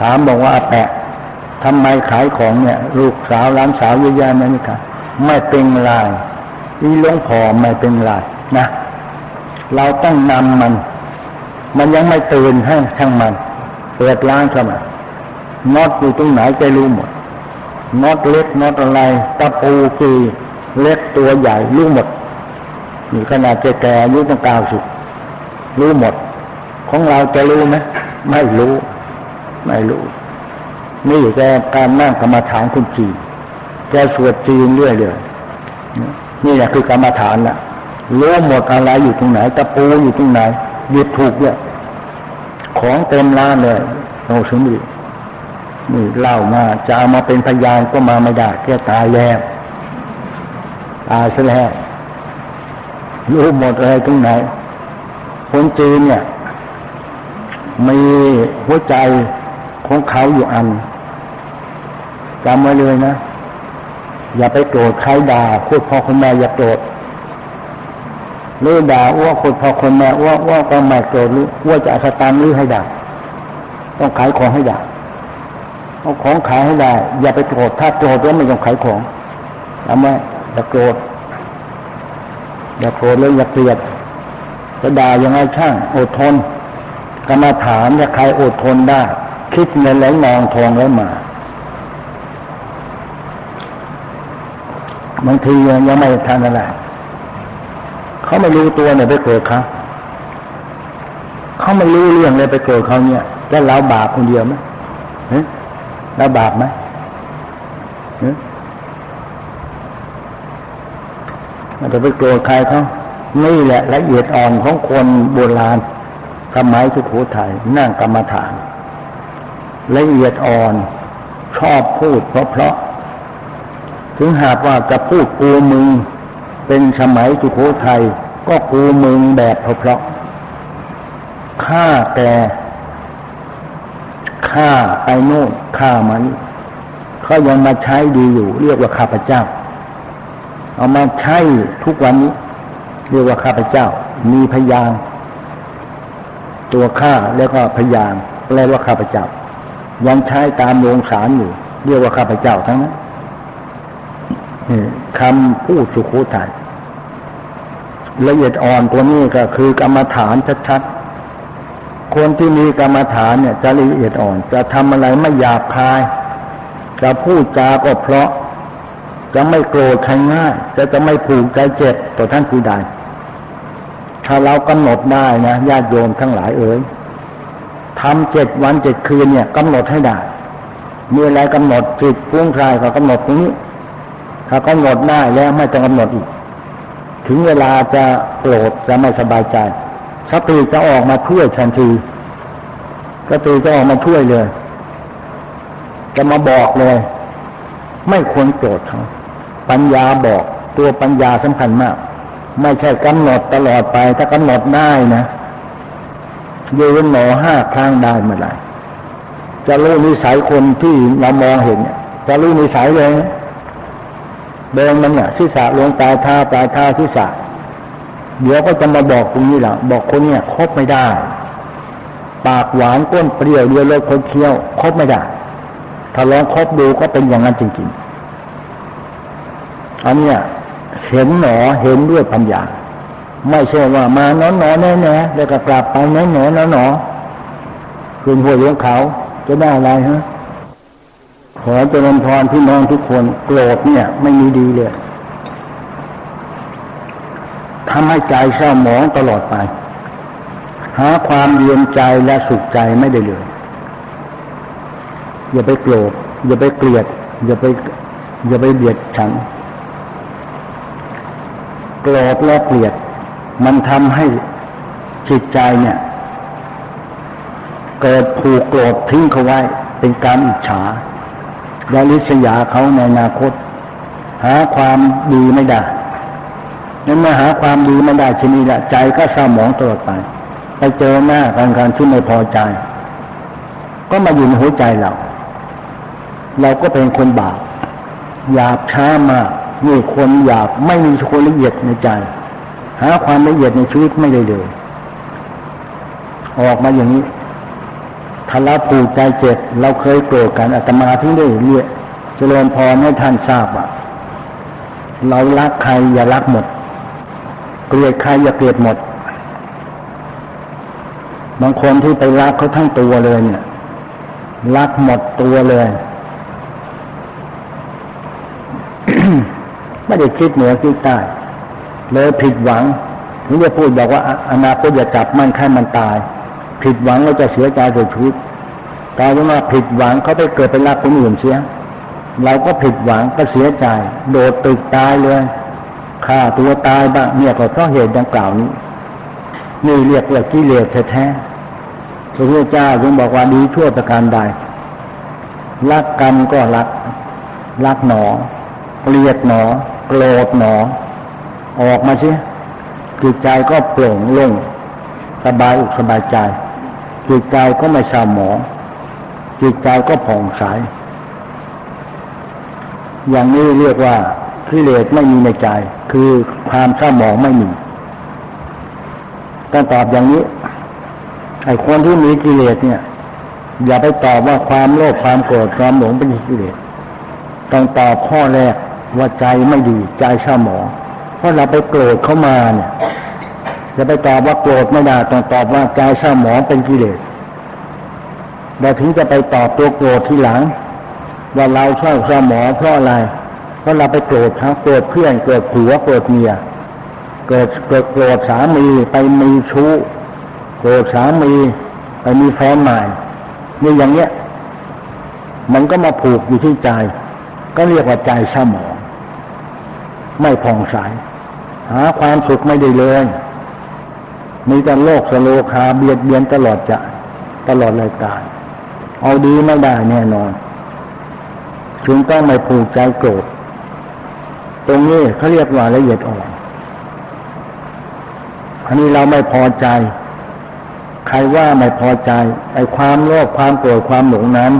ถามบอกว่าแปะทำไมขายของเนี่ย ลูกสาวหลานสาวเยอะแยะนั่นค่ะไม่เป็นไรอีหลวงพ่อไม่เป็นไรนะ เราต้องนำมัน มันยังไม่ตื่นให้ทั้งมัน เปิดร้านเข้ามา น็อตอยู่ตรงไหนจะรู้หมดน็อตเล็กน็อตอะไรตะปูตัวเล็กตัวใหญ่รู้หมดนี่ขนาดจะแก่อายุตั้งเก้าสิบรู้หมด ของเราจะรู้ไหมไม่รู้ ไม่รู้นี่แกการนั่งกรรมฐานคุณจีนแกสวดจีนเรื่อยเลยนี่แหละคือกรรมฐานแหละรู้หมดอะไรอยู่ตรงไหนตะปูอยู่ตรงไหนยึดถูกเนี่ยของเต็มร้านเลยโอ้สมบูรณ์ นี่เล่ามาจะเอามาเป็นพยานก็มาไม่ได้แค่ตายแล้วตายซะแล้วรู้หมดอะไรตรงไหนคนจีนเนี่ย มีหัวใจของเขาอยู่อันจำไว้เลยนะ อย่าไปโกรธใครด่าโคตรพ่อคนแม่อย่าโกรธหรือด่าอ้วกคนพ่อคนแม่วกอ้วกก็ไม่โกรธหรืออ้วกจะสตางค์หรือให้ด่าต้องขายของให้ด่า เอาของขายให้ได้ อย่าไปโกรธถ้าโกรธแล้วไม่ต้องขายของทำไมอย่าโกรธอย่าโกรธเลยอย่าเกลียดจะด่ายังไงช่าง อดทนกรรมาฐานจะใครอดทนได้ คิดเงินไหลนองทองแล้วมาบางทียังไม่ทันอะไรเขาไม่รู้ตัวเนี่ยไปโกรธเขาเขาไม่รู้เรื่องเลยไปโกรธเขาเนี่ยจะเราบาปคนเดียวไหม แล้วบาปไหมมันจะไปโกรธใครเขานี่แหละละเอียดอ่อนของคนโบราณสมัยสุโขทัยนั่งกรรมฐาน ละเอียดอ่อนชอบพูดเพราะเพราะถึงหากว่าจะพูดกูมึง เป็นสมัยสุโขทัยก็กูมึงแบบเพราะเพราะฆ่าแก ฆ่าไปโน่นฆ่ามันเขายังมาใช้ดีอยู่ เรียกว่าข้าพเจ้า เอามาใช้ทุกวันนี้ เรียกว่าข้าพเจ้า มีพยางตัวข้าแล้วก็พยางแปลว่าข้าพเจ้า ยังใช้ตามโรงสารอยู่ เรียกว่าข้าพเจ้าทั้งนั้นคำพูดสุขุทัยละเอียดอ่อนตัวนี้ก็คือกรรมฐานชัดๆ คนที่มีกรรมฐานเนี่ยจะละเอียดอ่อน จะทำอะไรไม่หยาบคาย จะพูดจาก็เพราะ จะไม่โกรธใครง่าย จะจะไม่ผูกใจเจ็บต่อท่านผู้ใดถ้าเรากำหนดได้นะญาติโยมทั้งหลายเอ๋ยทำเจ็ดวันเจ็ดคืนเนี่ยกำหนดให้ได้มีอะไรกำหนดจิตฟุ้งซ่านก็กำหนดตรงนี้ ถ้ากำหนดได้แล้วไม่ต้องกำหนดอีก ถึงเวลาจะโกรธจะไม่สบายใจ สติจะออกมาช่วยทันทีสติจะออกมาช่วยเลย จะมาบอกเลย ไม่ควรโกรธเขาปัญญาบอกตัวปัญญาสำคัญมาก ไม่ใช่กำหนดตลอดไป ถ้ากำหนดได้นะยืนหนอห้าครั้งได้เมื่อไหร่จะรู้นิสัยคนที่เรามองเห็นจะรู้นิสัยเลยเดินมันเนี่ยศีรษะลงปลายเท้าปลายเท้าศีรษะ เดี๋ยวก็จะมาบอกตรงนี้แหละบอกคนเนี่ยคบไม่ได้ ปากหวานก้นเปรี้ยวเดียวเลยคนเคี้ยวคบไม่ได้ ถ้าลองคบดูก็เป็นอย่างนั้นจริงๆอันเนี้ยเห็นหนอเห็นด้วยปัญญา ไม่ใช่ว่ามาหนอนหนอแน่แน่แล้วก็กลับไปแน่หนอหนอหนอคืนหัวเลี้ยงเขาจะได้อะไรฮะขอเจริญพรพี่น้องทุกคนโกรธเนี่ย ไม่มีดีเลย ทำให้ใจเศร้าหมองตลอดไป หาความเย็นใจและสุขใจไม่ได้เลยอย่าไปโกรธอย่าไปเกลียด อย่าไป อย่าไปเบียดฉันโกรธและเกลียด มันทำให้จิตใจเนี่ย เกิดผูกโกรธทิ้งเขาไว้ เป็นการอิจฉาและลิษยาเขาในอนาคต หาความดีไม่ได้ นั้นมาหาความดีไม่ได้ชนิดละใจก็เศร้าหมองตลอดไป ไปเจอหน้าการการที่ไม่พอใจ ก็มาอยู่ในหัวใจเรา เราก็เป็นคนบาปหยาบช้ามากนี่คนหยาบไม่มีคนละเอียดในใจ หาความละเอียดในชีวิตไม่ได้เลยออกมาอย่างนี้ถ้าเราปูใจเจ็บเราเคยโกรธกันอาตมาที่ได้เรียกเจริญพรให้ท่านทราบว่าเรารักใครอย่ารักหมด เกลียดใครอย่าเกลียดหมด บางคนที่ไปรักเขาทั้งตัวเลยเนี่ยรักหมดตัวเลยไม่ได้คิดเหนือคิดใต้เลยผิดหวังนี่จะพูดบอกว่าอนาคตอย่าจับมันแค่มันตาย ผิดหวังเราจะเสียใจโดยชีวิตกลายเป็นว่าผิดหวังเขาไปเกิดเป็นรักคนอื่นเสีย เราก็ผิดหวังก็เสียใจ โดดตึกตายเลย ฆ่าตัวตายบ้างเนี่ยก็เพราะเหตุดังกล่าวนี้นี่เรียกว่ากิเลสแท้ๆพระพุทธเจ้าจึงบอกว่าดีชั่วประการใดรักกันก็รัก รักหนอเกลียดหนอโกรธหนอ ออกมาสิจิตใจก็โปร่งโล่งสบายอกสบายใจจิตใจก็ไม่เศร้าหมองจิตใจก็ผ่องใสอย่างนี้เรียกว่ากิเลสไม่มีในใจ คือความเศร้าหมองไม่มี ต้องตอบอย่างนี้ ไอ้คนที่มีกิเลสเนี่ย อย่าไปตอบว่าความโลภความโกรธความหลงเป็นกิเลสต้องตอบข้อแรกว่าใจไม่ดีใจเศร้าหมองเพราะเราไปโกรธเข้ามาเนี่ยจะไปตอบว่าโกรธไม่ได้ต้องตอบว่าใจเศร้าหมองเป็นกิเลสเราถึงจะไปตอบตัวโกรธทีหลัง ว่าเราเศร้าเศร้าหมองเพราะอะไร ราะเราไปโกรธทั้งโกรธเพื่อนโกรธผัวโกรธเมียเกิดเกิดโกรธสามีไปมีชู้โกรธสามีไปมีแฟนใหม่นี่อย่างเนี้ย มันก็มาผูกอยู่ที่ใจ ก็เรียกว่าใจเศร้าหมอง ไม่ผ่องใสหาความสุขไม่ได้เลยมีแต่โรคสโรคาเบียดเบียนตลอดจะตลอดรายการเอาดีไม่ได้แน่นอนถึงต้องไม่ผูกใจโกรธ ตรงนี้เขาเรียกว่าละเอียดอ่อนอันนี้เราไม่พอใจ ใครว่าไม่พอใจไอ้ความโลภความโกรธความหลงนั้น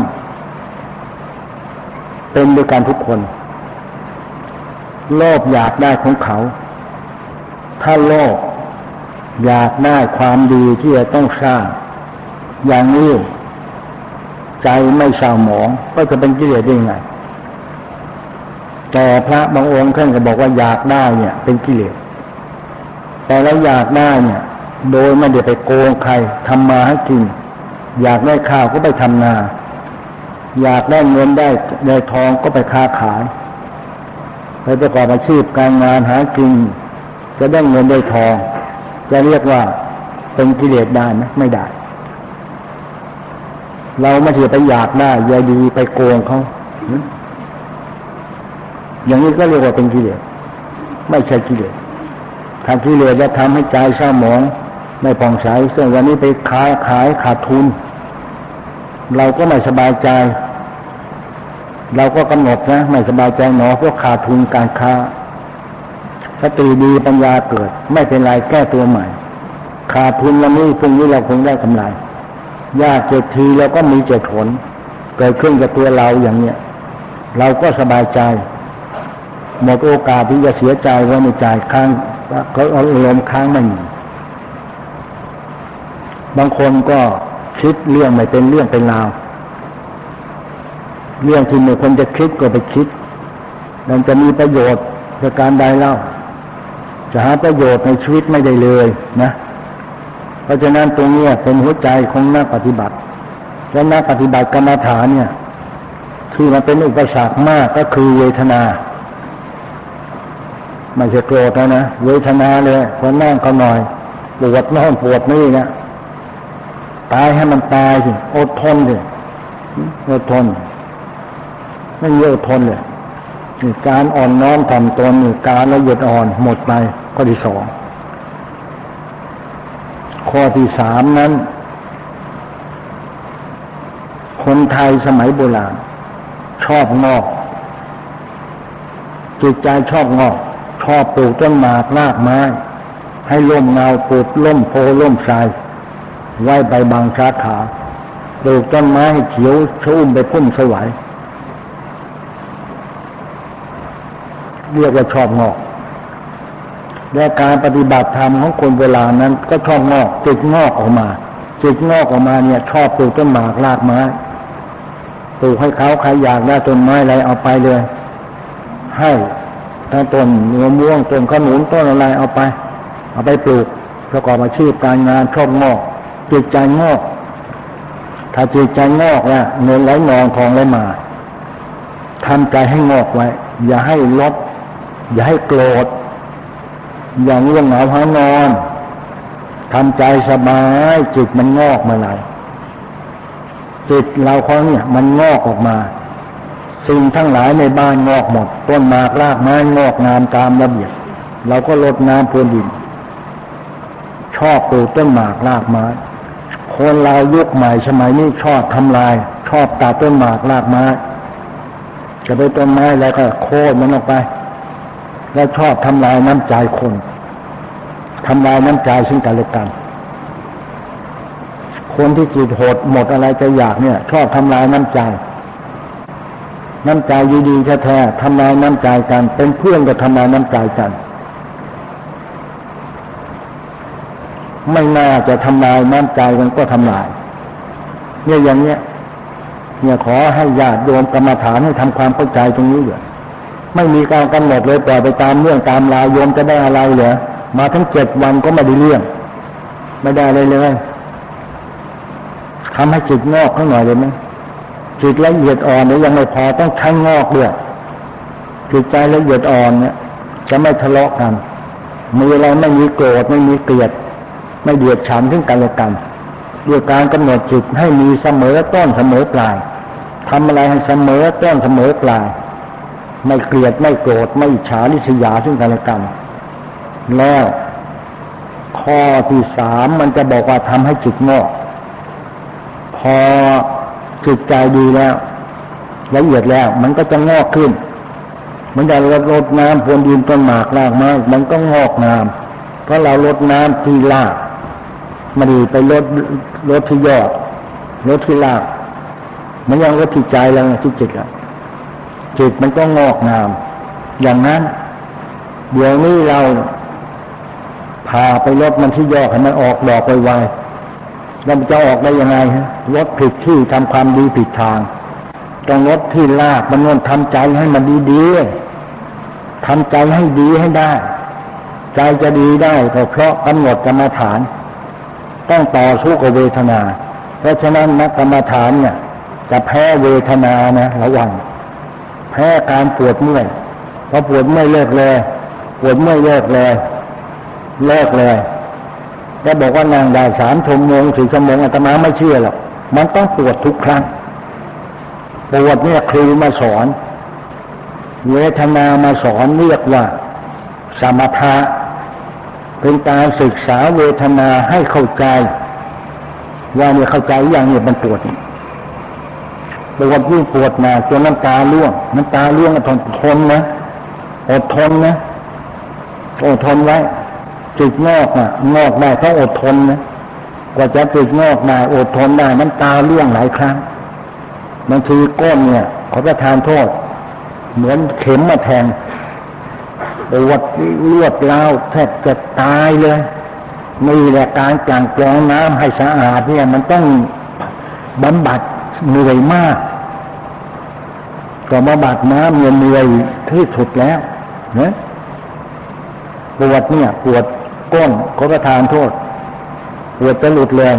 เป็นด้วยกันทุกคนโลภอยากได้ของเขา ถ้าโลภอยากได้ความดีที่จะต้องสร้าง อย่างนี้ ใจไม่เศร้าหมองก็จะเป็นกิเลสได้ไง แต่พระบางองค์ท่านก็บอกว่าอยากได้เนี่ย เป็นกิเลสแต่แล้วอยากได้เนี่ย โดยไม่ได้ไปโกงใครทำมาให้กิน อยากได้ข้าวก็ไปทำนา อยากได้เงินได้ได้ทองก็ไปค้าขายไปประกอบอาชีพการงานหากินจะได้เงินได้ทอง จะเรียกว่าเป็นกิเลสได้ไหมไม่ได้ เราไม่ถือไปอยากได้ยาดีไปโกงเขา อย่างนี้ก็เรียกว่าเป็นกิเลสไม่ใช่กิเลสทางกิเลสจะทำให้ใจเศร้าหมองไม่ผ่องใสซึ่งวันนี้ไปขายขายขาดทุน เราก็ไม่สบายใจ เราก็กำหนดนะ ไม่สบายใจหนอเพราะขาดทุนการค้าสติดีปัญญาเกิด ไม่เป็นไรแก้ตัวใหม่ ขาดทุนวันนี้พรุ่งนี้เราคงได้กำไรยากเจ็ดทีเราก็มีเจ็ดผลเกิดขึ้นกับตัวเราอย่างเนี้ยเราก็สบายใจ หมดโอกาสที่จะเสียใจว่าไม่จ่ายค้างเขาอาลมค้างไม่มีบางคนก็คิดเรื่องไม่เป็นเรื่องเป็นราวเรื่องที่ไม่คนจะคิดก็ไปคิด มันจะมีประโยชน์ในการใดเล่า จะหาประโยชน์ในชีวิตไม่ได้เลยนะ เพราะฉะนั้นตรงนี้เป็นหัวใจของนักปฏิบัติ และนักปฏิบัติกรรมฐานเนี่ย ที่มันเป็นอุปสรรคมากก็คือเวทนา ไม่ใช่โกรธนะนะเวทนาเลยพอนั่งก็หน่อยปวดน่อนปวดนี่นะตายให้มันตายสิอดทนสิอดทน ไม่เยอะทนเลยการอ่อนน้อมทำตนการละเอียดอ่อนหมดไปข้อที่สองข้อที่สามนั้น คนไทยสมัยโบราณชอบงอกจิตใจชอบงอก ชอบปลูกต้นหมากรากไม้ ให้ล่มเงาปลูกล่มโพล่มทรายไว้ใบบางชาขาปลูกต้นไม้ให้เขียวชุ่มไปพุ่มสวายเรียกว่าชอบงอกและการปฏิบัติธรรมของคนเวลานั้น ก็ชอบงอกจิตงอกออกมาจิตงอกออกมาเนี่ย ชอบปลูกต้นหมากรากไม้ปลูกให้เขาใครอยากได้ต้นไม้อะไรเอาไปเลย ให้ ถ้าต้นเนื้อม่วงต้นขนุนต้นอะไรเอาไป เอาไปปลูกประกอบอาชีพการงานชอบงอกจิตใจงอก ถ้าจิตใจงอกแล้วเงินไหลนองทองไหลมาทำใจให้งอกไว้ อย่าให้ลบ อย่าให้โกรธอย่าง่วงเหงาหานอนทำใจสบายจิตมันงอกมาไหนจิตเราเขาเนี่ยมันงอกออกมา สิ่งทั้งหลายในบ้านงอกหมด ต้นหมากรากไม้งอกงามตามระเบียบเราก็ลดน้ำพรวนดิน ชอบปลูกต้นหมากรากไม้ คนเรายุคใหม่สมัยนี้ชอบทำลาย ชอบตัดต้นหมากรากไม้ จะไปต้นไม้แล้วก็โค่นมันออกไป แล้วชอบทำลายน้ำใจคนทำลายน้ำใจซึ่งกันและกันคนที่จิตโหดหมดอะไรจะอยากเนี่ย ชอบทำลายน้ำใจ น้ำใจดีๆแท้ๆทำลายน้ำใจกัน เป็นเพื่อนก็ทำลายน้ำใจกัน ไม่น่าจะทำลายน้ำใจกันก็ทำลาย เนี่ยอย่างเนี้ยเนี่ยขอให้ญาติโยมกรรมฐานให้ทำความเข้าใจตรงนี้เลยไม่มีการกำหนดเลยปล่อยไปตามเรื่องตามรายโยมจะได้อะไรเหรอมาทั้งเจ็ดวันก็ไม่ได้เรื่อง ไม่ได้เลยเลยทำให้จิตงอกข้างหน่อยเลยไหม จิตละเอียดอ่อนเนี่ยยังไม่พอต้องใช้งอกด้วยจิตใจละเอียดอ่อนเนี่ย จะไม่ทะเลาะกันมีอะไรไม่มีโกรธไม่มีเกลียด ไม่เดือดฉันถึงกันและกันด้วยการกำหนดจิตให้มีเสมอต้นเสมอปลายทำอะไรให้เสมอต้นเสมอปลาย ไม่เกลียดไม่โกรธไม่ฉาลิษยาซึ่งกันและกัน แล้วข้อที่สามมันจะบอกว่าทำให้จิตงอก พอ จิตใจดีแล้ว ละเอียดแล้ว มันก็จะงอกขึ้นเหมันจะลดลดน้ำพรวนดินต้นหมากรากไม้มันก็งอกงาม เพราะเราลดน้ำที่รากมาดีไปลดลดที่ยอดลดที่รากมันยังลดที่ใจแล้วที่จิตอะจิตมันก็งอกงาม อย่างนั้น เดี๋ยวนี้เราพาไปลดมันที่ยอดให้มันออกดอกไปไว แล้วมันจะออกได้ยังไงฮะลดผิดที่ทำความดีผิดทางต้องลดที่รากมันนวนทำใจให้มันดีๆทำใจให้ดีให้ได้ ใจจะดีได้ก็เพราะกำหนดกรรมฐาน ต้องต่อสู้กับเวทนา เพราะฉะนั้นนักกรรมฐานเนี่ยจะแพ้เวทนานะระวังแพ้การปวดเมื่อยพอปวดเมื่อยเลิกเลยปวดเมื่อยเลิกเลยเลิกเลย แล้วบอกว่านางได้สามชั่วโมงสี่ชั่วโมงอาตมาไม่เชื่อหรอกมันต้องปวดทุกครั้งปวดเนี่ยครูมาสอนเวทนามาสอนเรียกว่าสมถะเป็นการศึกษาเวทนาให้เข้าใจว่าเนี่ยเข้าใจอย่างเนี่ยมันปวดปวดยิ่งปวดหนาจนน้ำตาล่วงน้ำตาล่วงก็ทนทนนะอดทนนะอดทนไว้ จิตงอกอะ งอกได้ต้องอดทนนะกว่าจะจิตงอกได้อดทนได้น้ำตาล่วงหลายครั้งบางทีก้นเนี่ยเขาจะทานโทษ เหมือนเข็มมาแทงปวดเลือดเล้าแทบจะตายเลยนี่แหละการกลั่นกรองน้ำให้สะอาดเนี่ย มันต้องบำบัดเหนื่อยมากก็บำบัดน้ำเนี่ยเหนื่อยที่สุดแล้วนะปวดเนี่ย ปวด ก้นเขาก็ทานโทษปวดจะหลุดแรง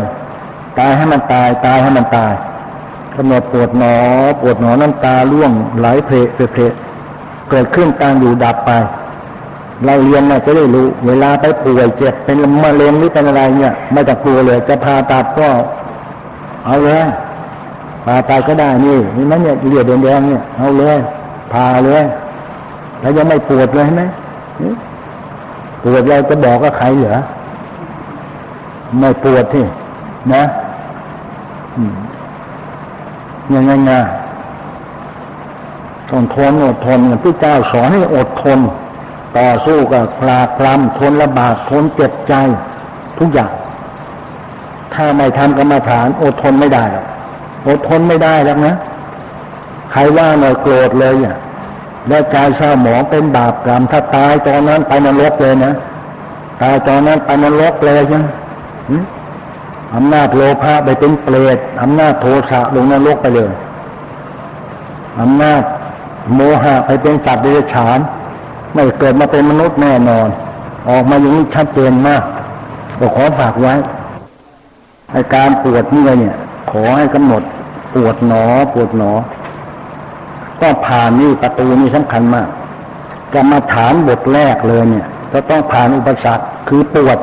ตายให้มันตาย ตายให้มันตายกำหนดปวดหนอ ปวดหนอน้ำตาล่วงไหลเพลเพลเกิดขึ้นการอยู่ดับไป เราเรียนเนี่ยจะได้รู้ เวลาไปป่วยเจ็บเป็นมะเร็งหรือเป็นอะไรเนี่ยไม่ต้องกลัวเลยจะพาตัดก็เอาเลยพาตัดก็ได้นี่นี่มันเนี่ยเลือดแดงเนี่ยเอาเลยพาเลยแล้วยังไม่ปวดเลยไหม ปวดเราจะบอกกับใครเหรอไม่ปวดที่นะยังไงนะต้องทนอดทนพระเจ้าสอนให้อดทน ต่อสู้กับพลาคลำทนระบาดทนเจ็บใจ ทุกอย่าง ถ้าไม่ทำกรรมฐาน อดทนไม่ได้อดทนไม่ได้แล้วนะ ใครว่าหน่โกรธเลยอะ แล้วใจเศร้าหมองเป็นบาปกรรม ถ้าตายตอนนั้นไปนรกเลยนะตายตอนนั้นไปนรกเลยใช่ไหมอำนาจโลภะไปเป็นเปรตอำนาจโทสะลงนรกไปเลยอำนาจโมหะไปเป็นสัตว์เดรัจฉาน ไม่เกิดมาเป็นมนุษย์แน่นอน ออกมาอย่างนี้ชัดเจนมากก็ขอฝากไว้อาการปวดนี่เนี่ย ขอให้กำหนดปวดหนอ ปวดหนอ ต้องผ่านนี่ประตูนี่สำคัญมากกรรมาฐานบทแรกเลยเนี่ยจะต้องผ่านอุปสรรคคือปวด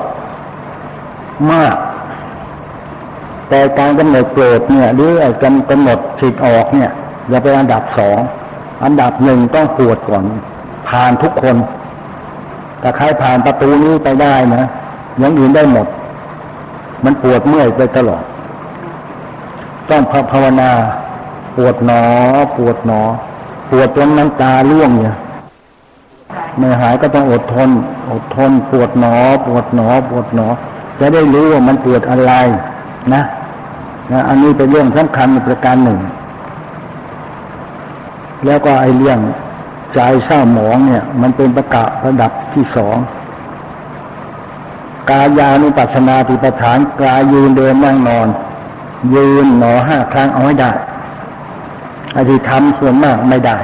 มาก แต่การกำหนดโกรธเนี่ยหรือไอ้กำหนดสิทธิ์ออกเนี่ยอย่าไปอันดับสองอันดับหนึ่งต้องปวดก่อน ผ่านทุกคนแต่ใครผ่านประตูนี้ไปได้นะยังอื่นได้หมด มันปวดเมื่อยไปตลอด ต้องภาวนา ปวดหนอ ปวดหนอ ปวดจนน้ำตาล่วงเนี่ยไม่หายก็ต้องอดทน อดทน ปวดหนอ ปวดหนอ ปวดหนอ จะได้รู้ว่ามันปวดอะไรนะนะอันนี้เป็นเรื่องสำคัญประการหนึ่ง แล้วก็ไอเรื่องใจเศร้าหมองเนี่ย มันเป็นประกาศระดับที่สองกายานุปัสนาติปฐานกายยืนเดินนั่งนอน ยืนหนอห้าครั้งเอาให้ได้ อธิธรรมส่วนมากไม่ได้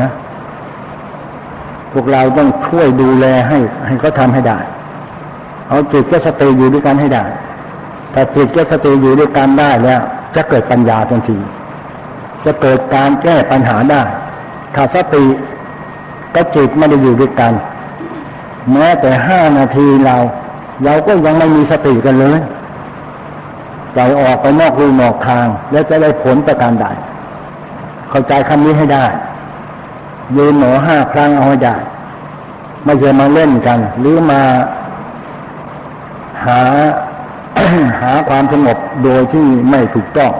นะพวกเราต้องช่วยดูแลให้ ให้เขาทาให้ได้ เอาจิตกับสติอยู่ด้วยกันให้ได้ถ้าจิตกับสติอยู่ด้วยกันได้แล้ว จะเกิดปัญญาทันทีจะเกิดการแก้ปัญหาได้ ถ้าสติกับจิตไม่ได้อยู่ด้วยกัน แม้แต่ห้านาทีเรา เราก็ยังไม่มีสติกันเลยใจออกไปนอกรูนอกทาง แล้วจะได้ผลประการใด เข้าใจคำนี้ให้ได้ยืนหนอห้าครั้งเอาให้ได้ไม่ใช่มาเล่นกัน หรือมาหาหาความสงบโดยที่ไม่ถูกต้อง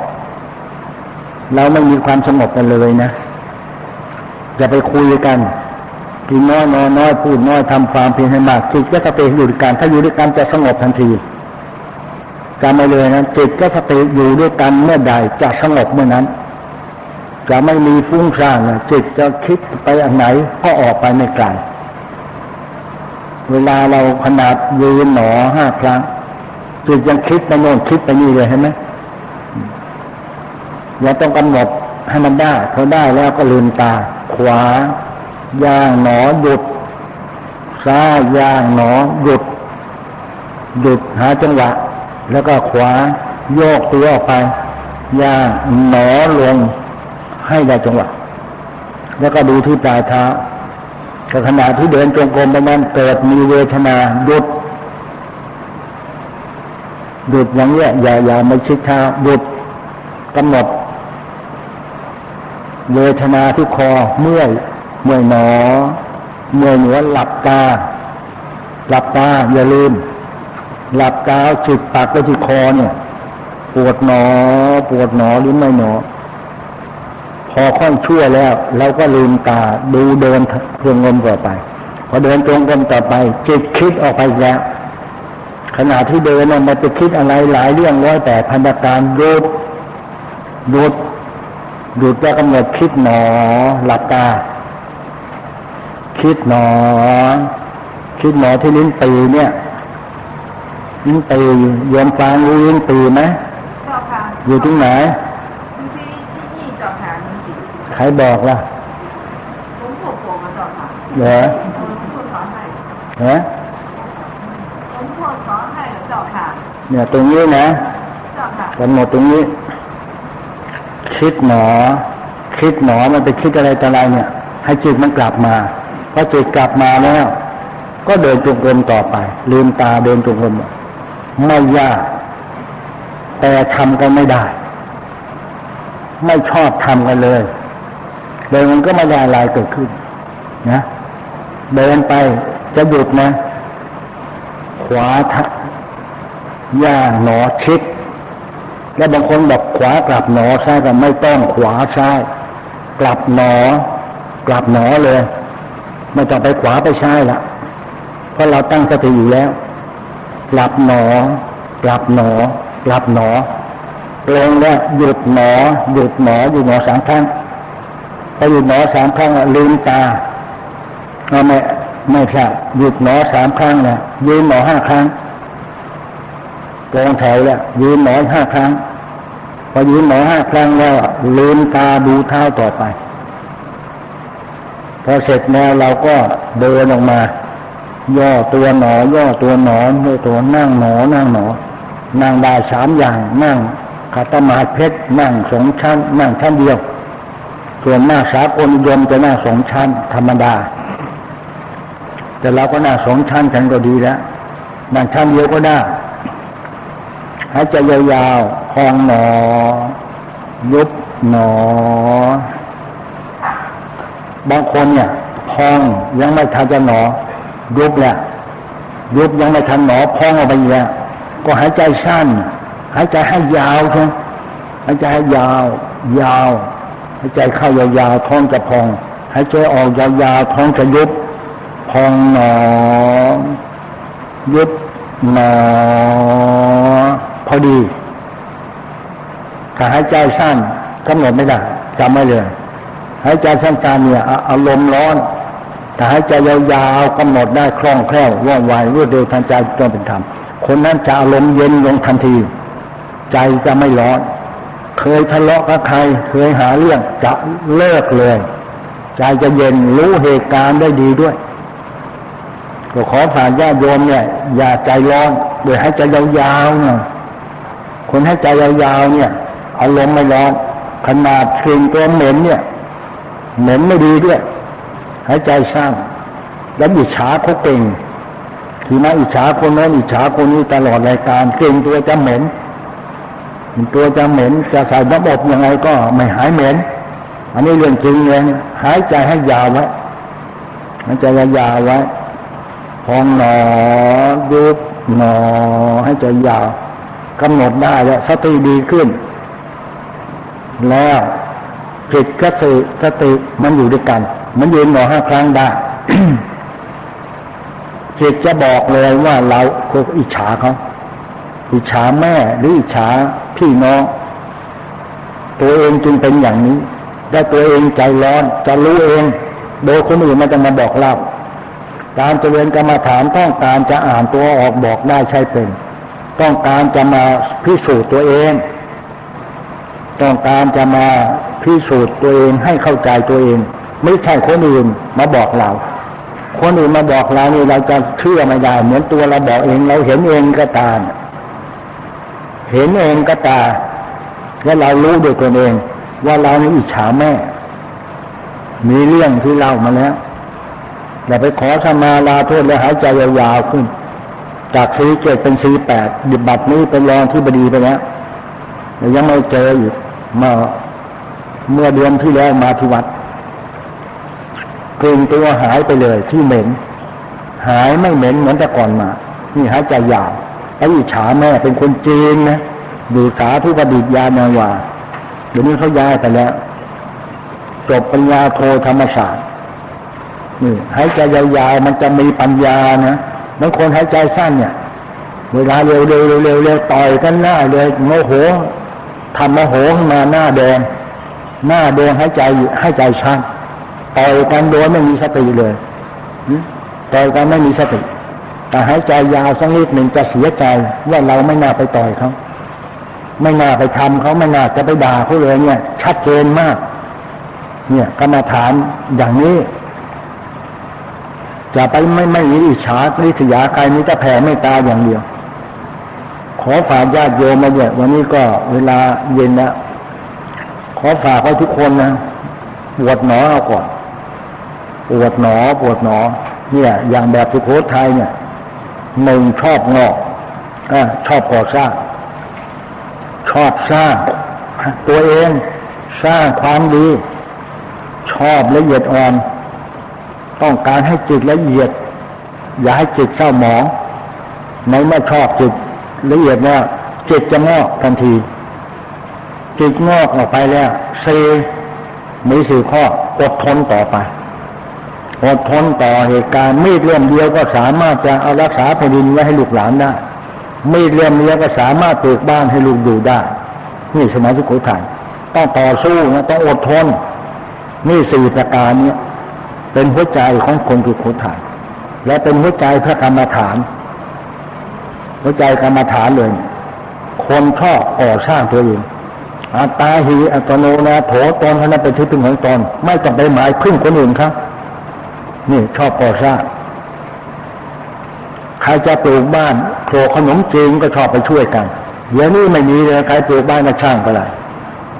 เราไม่มีความสงบกันเลยนะจะไปคุยกันกินน้อยนอนน้อยพูดน้อยทำความเพียรให้มากจิตก็สติอยู่ด้วยกัน ถ้าอยู่ด้วยกันจะสงบทันทีจำไปเลยนะจิตก็สติอยู่ด้วยกันเมื่อใดจะสงบเมื่อนั้น จะไม่มีฟุ้งซ่านจิตจะคิดไปอันไหนก็ออกไปไม่ไกลเวลาเราขนาดยืนหนอห้าครั้งจิตยังคิดไปโน่นคิดไปนี่เลยเห็นไหมอย่าต้องกำหนดให้มันได้พอได้แล้วก็ลืมตา ขวา ย่างหนอหยุดซ้ายย่างหนอหยุดหยุดหาจังหวะ แล้วก็ขวาโยกตัวออกไปย่างหนอลง ให้ได้จังหวะแล้วก็ดูที่ปลายเท้าขณะที่เดินจงกรมไปนั้นเกิดมีเวทนาหยุดหยุดอย่างเนี้ยอย่าอย่าไม่ชิดเท้าหยุดกำหนด เวทนาที่คอเมื่อยเมื่อยหนอ เมื่อยเหนือหลับตา หลับตาอย่าลืม หลับตาจิตปากไปที่คอเนี่ย ปวดหนอ ปวดหนอหรือไม่หนอ พอค่อนชั่วแล้วเราก็ลืมตาดูเดินจงกรมต่อไป พอเดินจงกรมต่อไปจิตคิดออกไปแล้วขณะที่เดินมันไปคิดอะไรหลายเรื่องร้อยแต่พันธการหยุดหยุดหยุดแล้วกำหนดคิดหนอ หลับตา คิดหนอ คิดหนอที่ลิ้นปีเนี่ย ลิ้นปีโยมฟังรู้ลิ้นปีไหมอยู่ที่ไหน ใครบอกล่ะเหรอเหรอเนี่ยตรงนี้นะกำหนดตรงนี้ คิดหนอ คิดหนอมันไปคิดอะไรต่ออะไรเนี่ย ให้จิตมันกลับมาพอจิตกลับมาแล้ว ก็เดินจงกรมต่อไป ลืมตาเดินจงกรมไม่ยาก แต่ทำกันไม่ได้ ไม่ชอบทำกันเลย เดินมันก็ไม่ได้อะไรเกิดขึ้น นะเดินไปจะหยุดนะ ขวาทัย่าหนอชิด แล้วบางคนบอกขวากลับหนอซ้ายก็ไม่ต้องขวาซ้าย กลับหนอกลับหนอเลยไม่ต้องไปขวาไปซ้ายละเพราะเราตั้งสติอยู่แล้ว กลับหนอกลับหนอกลับหนอลงแล้วหยุดหนอหยุดหนออยู่หนอสามครั้ง ไปหยุดหนอสามครั้งลืมตาไม่ไม่ใช่หยุดหนอสามครั้งเนี่ยยืนหนอห้าครั้งกองแถวแล้วยืนหนอห้าครั้งพอยืนหนอห้าครั้งแล้วลืมตาดูเท้าต่อไป พอเสร็จแล้วเราก็เดินออกมา ย่อตัวหนอย่อตัวหนอย่อตัวนั่งหนอนั่งหนอ นั่งได้สามอย่าง นั่งขัตมาเพชรนั่งสองชั้นนั่งชั้นเดียว ส่วนหน้าสากลยมจะหนั่งสองชั้นธรรมดา แต่เราก็หนั่งสองชั้นกันก็ดีแล้วหนั่งชั้นเดียวก็ได้หายใจยาวๆพองหนอ ยุบหนอ บางคนเนี่ยพองยังไม่ทันจะหนอ ยุบแหละยุบยังไม่ทันหนอพองออกไปอีกก็หายใจสั้น หายใจให้ยาวใช่หายใจให้ยาว ยาวายใจเข้ายาวๆท้องจะพองหายใจออกยาวๆท้องจะยุบพองหนอยุบหนอพอดีถ้าหายใจสั้นกำหนดไม่ได้จำไม่เลยหายใจสั้นๆเนี่ยอารมณ์ร้อนถ้าหายใจยาวๆกำหนดได้คล่องแคล่วว่องไวรวดเร็วทันใจจนเป็นธรรมคนนั้นจะอารมณ์เย็นลงทันที ใจจะไม่ร้อน เคยทะเลาะกับใคร เคยหาเรื่องจะเลิกเลย ใจจะเย็นรู้เหตุการณ์ได้ดีด้วยก็ขอผ่านญาติโยมเนี่ย อย่าใจร้อนโดยให้ใจยาวๆเนี่ยคนให้ใจยาวๆเนี่ยอารมณ์ไม่ร้อน ขนาดกลิ่นตัวเหม็นเนี่ย เหม็นไม่ดีด้วยหายใจสร้างแล้วอิจฉาเขาเก่งทีนั้นอิจฉาคนนั้นอิจฉาคนนี้ตลอดรายการเก่งตัวจะเหม็น ตัวจะเหม็นจะใส่ระบบยังไงก็ไม่หายเหม็น อันนี้เรื่องจริงเลยหายใจให้ยาวไว้หายใจยาวไว้พองหนอยุบหนอให้ใจยาวกำหนดได้แล้วสติดีขึ้น แล้วจิตกติสติมันอยู่ด้วยกัน มันยืนหนอห้าครั้งได้จิตจะบอกเลยว่าเราคืออิจฉาเขา อิจฉาแม่หรืออิจฉาพี่น้อง ตัวเองจึงเป็นอย่างนี้ ได้ตัวเองใจร้อน จะรู้เอง โดยคนอื่นมันจะมาบอกเล่าการเจริญกรรมาฐานต้องการจะอ่านตัวออกบอกได้ใช่เป็น ต้องการจะมาพิสูจน์ตัวเอง ต้องการจะมาพิสูจน์ตัวเองให้เข้าใจตัวเอง ไม่ใช่คนอื่นมาบอกเรา คนอื่นมาบอกเรานี่เราจะเชื่อไม่ได้เหมือนตัวเราบอกเอง เราเห็นเองก็ตาม เห็นเองก็ตา และเรารู้ด้วยตัวเอง ว่าเรานี่อิจฉาแม่ มีเรื่องที่เล่ามาแล้วอย่าไปขอสมาลาโทษแล้วหายใจยาวๆขึ้น จากสีเจ็ดเป็นสีแปดดิบบัตรนี้เป็นรองที่บดีไปแล้วแต่ยังไม่เจออยู่มาเมื่อเดือนที่แล้วมาที่วัดกลิ่นตัวหายไปเลยที่เหม็น หายไม่เหม็นเหมือนแต่ก่อนมา นี่หายใจยาว ไอ้ฉาแม่เป็นคนจีนนะดูสาธุประดิษฐ์ยานาวาเดี๋ยวนี้เขาย้ายไปแล้วจบปัญญาโทธรรมศาสตร์นี่หายใจยาวๆมันจะมีปัญญานะบางคนหายใจสั้นเนี่ยเวลาเร็วๆเร็วๆเร็วต่อยกันหน้าเลยโมโหทำโมโหขึ้นมาหน้าแดงหน้าแดงหายใจหายใจชันต่อยกันโดยไม่มีสติเลยต่อยกันไม่มีสติ แต่หายใจยาวสักนิดหนึ่งจะเสียใจว่าเราไม่น่าไปต่อยเขาไม่น่าไปทำเขาไม่น่าจะไปด่าเขาเลยเนี่ย ชัดเจนมาก เนี่ยกรรมฐานอย่างนี้จะไปไม่ไม่มีอิจฉาริษยาใครนี้จะแผ่ไม่ตาอย่างเดียว ขอฝากญาติโยมมาเนี่ยวันนี้ก็เวลาเย็นแล้วขอฝากไว้ทุกคนนะปวดหนอเอาก่อนปวดหนอปวดหนอ เนี่ย อย่างแบบสุโขทัยเนี่ย หนึ่งชอบงอกอชอบก่อสร้าง ชอบสร้าง ตัวเองสร้างความดี ชอบละเอียดอ่อน ต้องการให้จิตละเอียด อย่าให้จิตเศร้าหมองในเมื่อชอบจิตละเอียดเนี่ยจิตจะงอกทันที จิตงอกออกไปแล้วเซมีสี่ข้ออดทนต่อไป อดทนต่อเหตุการณ์มีดเล่มเดียวก็สามารถจะเอารักษาแผ่นดินไว้ให้ลูกหลานได้ มีดเล่มเดียวก็สามารถปลูกบ้านให้ลูกอยู่ได้ นี่สมัยสุโขทัยต้องต่อสู้นะต้องอดทนนี่สี่ประการนี้เป็นหัวใจของคนสุโขทัยและเป็นหัวใจพระกรรมฐาน หัวใจกรรมฐานเลย คนชอบก่อสร้างตัวเองอัตตาหีอัตโนนาโถตนท่านั้นเป็นที่พึ่งของตนไม่ต้องไปหมายพึ่งคนอื่นครับ นี่ชอบก่อสร้างใครจะปลูกบ้านโขลขนมจีนก็ชอบไปช่วยกันเดี๋ยวนี้ไม่มีเลยใครปลูกบ้านก็ช่างก็ได้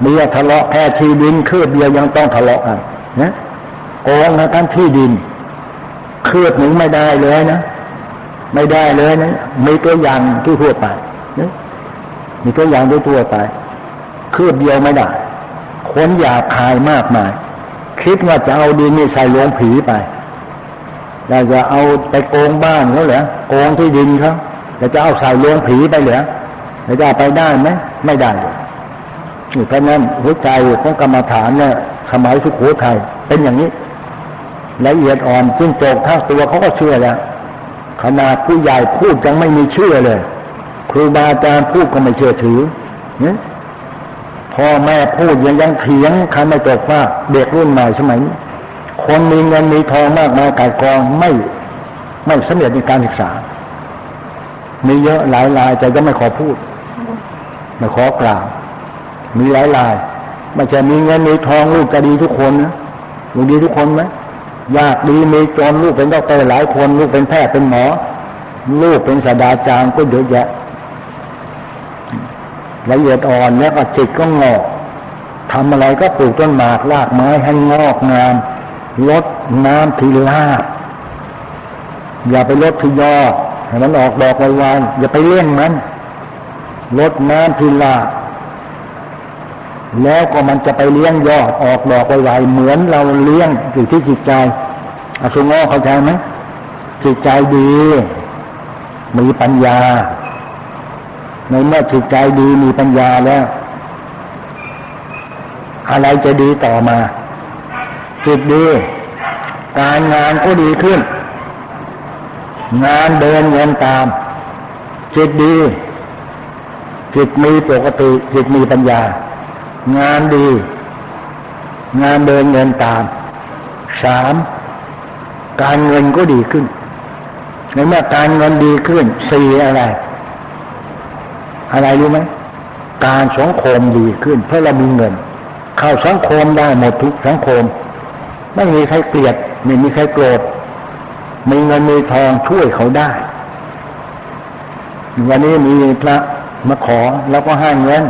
มีทะเลาะแพ้ที่ดินคืบเดียวยังต้องทะเลาะกันนะโกงนะท่านที่ดินคืบหนึ่งไม่ได้เลยนะไม่ได้เลยนะมีตัวอย่างที่ทั่วไปนะมีตัวอย่างที่ทั่วไปคืบเดียวไม่ได้คนอยากขายมากมาย คิดว่าจะเอาดินนี่ใส่ลงผีไป อยากจะเอาไปโกงบ้านเขาเหรอโกงที่ดินเขาแต่จะเอาใส่ลงผีไปเหรอจะไปได้ไหมไม่ได้เลยเพราะนั้นหัวใจของกรรมฐานเนี่ยสมัยสุโขทัยเป็นอย่างนี้ละเอียดอ่อนจึงโจกทั้งตัวเขาก็เชื่อแล้วขนาดผู้ใหญ่พูดยังไม่มีเชื่อเลย ครูบาอาจารย์พูดก็ไม่เชื่อถือเนี่ยพ่อแม่พูดยังยังเถียงคันไม่ตกว่าเด็กรุ่นใหม่สมัยนี้ คนมีเงินมีทองมากมายกายกองไม่ไม่สำเร็จในการศึกษา มีเยอะหลายรายแต่ก็ไม่ขอพูด ไม่ขอกล่าว มีหลายรายไม่ใช่มีเงินมีทองลูกจะดีทุกคนนะลูกดีทุกคนไหมยากดีมีจนลูกเป็นด็อกเตอร์หลายคน ลูกเป็นแพทย์เป็นหมอ ลูกเป็นศาสตราจารย์ก็เยอะแยะละเอียดอ่อนแล้วก็จิตก็งอกทำอะไรก็ปลูกต้นหมากรากไม้ให้งอกงาม ลดน้ำทีลาอย่าไปลดทียอให้มันออกดอกไวๆอย่าไปเลี้ยงมันลดน้ำทีลาแล้วก็มันจะไปเลี้ยงยอดออกดอกไวๆเหมือนเราเลี้ยงอยู่ที่จิตใจอสุงอเข้าใจไหมจิตใจดี มีปัญญา ในเมื่อจิตใจดีมีปัญญาแล้ว อะไรจะดีต่อมา จิตดี การงานก็ดีขึ้น งานเดินเงินตาม จิตดี จิตมีปกติ จิตมีปัญญา งานดี งานเดินเงินตามสามการเงินก็ดีขึ้นในเมื่อการเงินดีขึ้นสี่อะไร อะไรรู้ไหมการสังคมดีขึ้น เพราะเรามีเงิน เข้าสังคมได้หมดทุกสังคม ไม่มีใครเกลียด ไม่มีใครโกรธมีเงินมีทองช่วยเขาได้ วันนี้มีพระมาขอแล้วก็ให้เงิน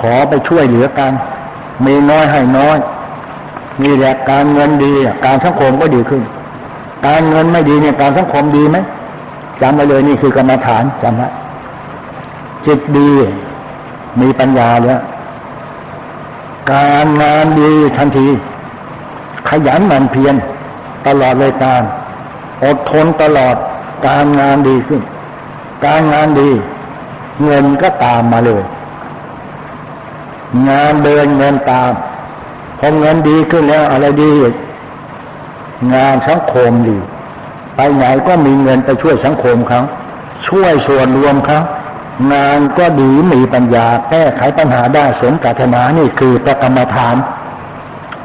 ขอไปช่วยเหลือกัน มีน้อยให้น้อยมีแหละการเงินดีการสังคมก็ดีขึ้น การเงินไม่ดีเนี่ยการสังคมดีไหมจำไปเลยนี่คือกรรมฐานจำไว้จิตดี มีปัญญาแล้ว การงานดีทันที ยันหมั่นเพียรตลอดเลยการอดทนตลอดการงานดีขึ้น การงานดี เงินก็ตามมาเลย งานเดินเงินตามพอเงินดีขึ้นแล้วอะไรดี งานสังคมดี ไปไหนก็มีเงินไปช่วยสังคมเขาช่วยส่วนรวมเขางานก็ดีมีปัญญาแก้ไขปัญหาได้สมปรารถนานี่คือประกรรมฐาน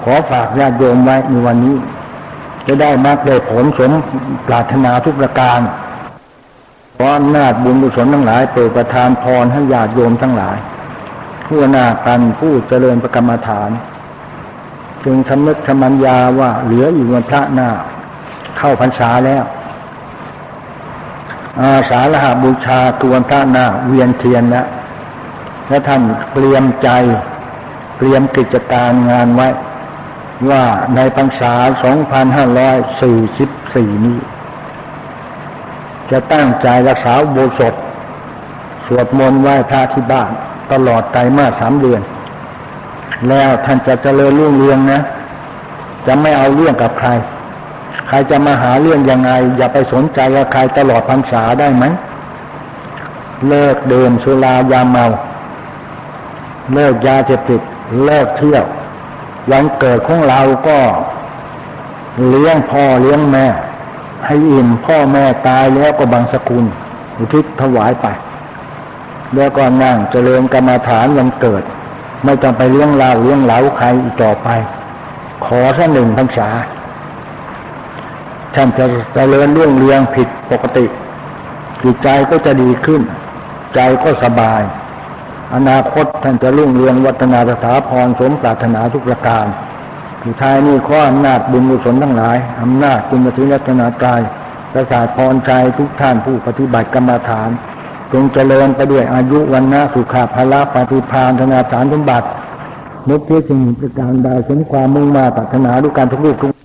ขอฝากญาติโยมไว้ในวันนี้ จะได้มากได้ผลสมปรารถนาทุกประการขออำนาจบุญกุศลทั้งหลายโปรดประทานพรให้ญาติโยมทั้งหลายผู้นากันผู้เจริญประกรรมฐาน จึงทำนึกธรรมัญญาว่าเหลืออีกวันพระหน้า เข้าพรรษาแล้ว อาสาฬหาบูชาตัวพระหน้าเวียนเทียนแล้วและท่านเตรียมใจเตรียมกิจการงานไว้ ว่าในพรรษา 2544 นี้ จะตั้งใจรักษาโบสถสวดมนต์ไหว้พระที่บ้านตลอดไตรมาสสามเดือน แล้วท่านจะเจริญรุ่งเรืองนะ จะไม่เอาเรื่องกับใคร ใครจะมาหาเรื่องยังไง อย่าไปสนใจกับใครตลอดพรรษาได้ไหมเลิกเดิมสุรายาเมา เลิกยาเสพติด เลิกเที่ยว วันเกิดของเราก็ เลี้ยงพ่อเลี้ยงแม่ ให้อิ่มพ่อแม่ตายแล้วก็บังสกุลอุทิศถวายไป แล้วก็นั่งเจริญกรรมาฐานยังเกิด ไม่ต้องไปเลี้ยงลาเลี้ยงเหลาใครอีกต่อไป ขอสักหนึ่งพรรษาท่านจะเจริญเรื่องเรียงผิดปกติจิตใจก็จะดีขึ้น ใจก็สบาย อนาคตท่านจะรุ่งเรืองวัฒนาสถาพรสมปรารถนาทุกประการสุดท้ายนี้ข้ออำนาจบุญกุศลทั้งหลายอำนาจคุณธรรมรัตนากายประสาทพรใจทุกท่านผู้ปฏิบัติกรรมฐาน จงเจริญไปด้วยอายุวันนะสุขาภาละปฏิพานธนาฐานสมบัตินึกที่อสิ่งประการใดสมความมุ่งมาปรารถนาด้วยการทุกข์ทุก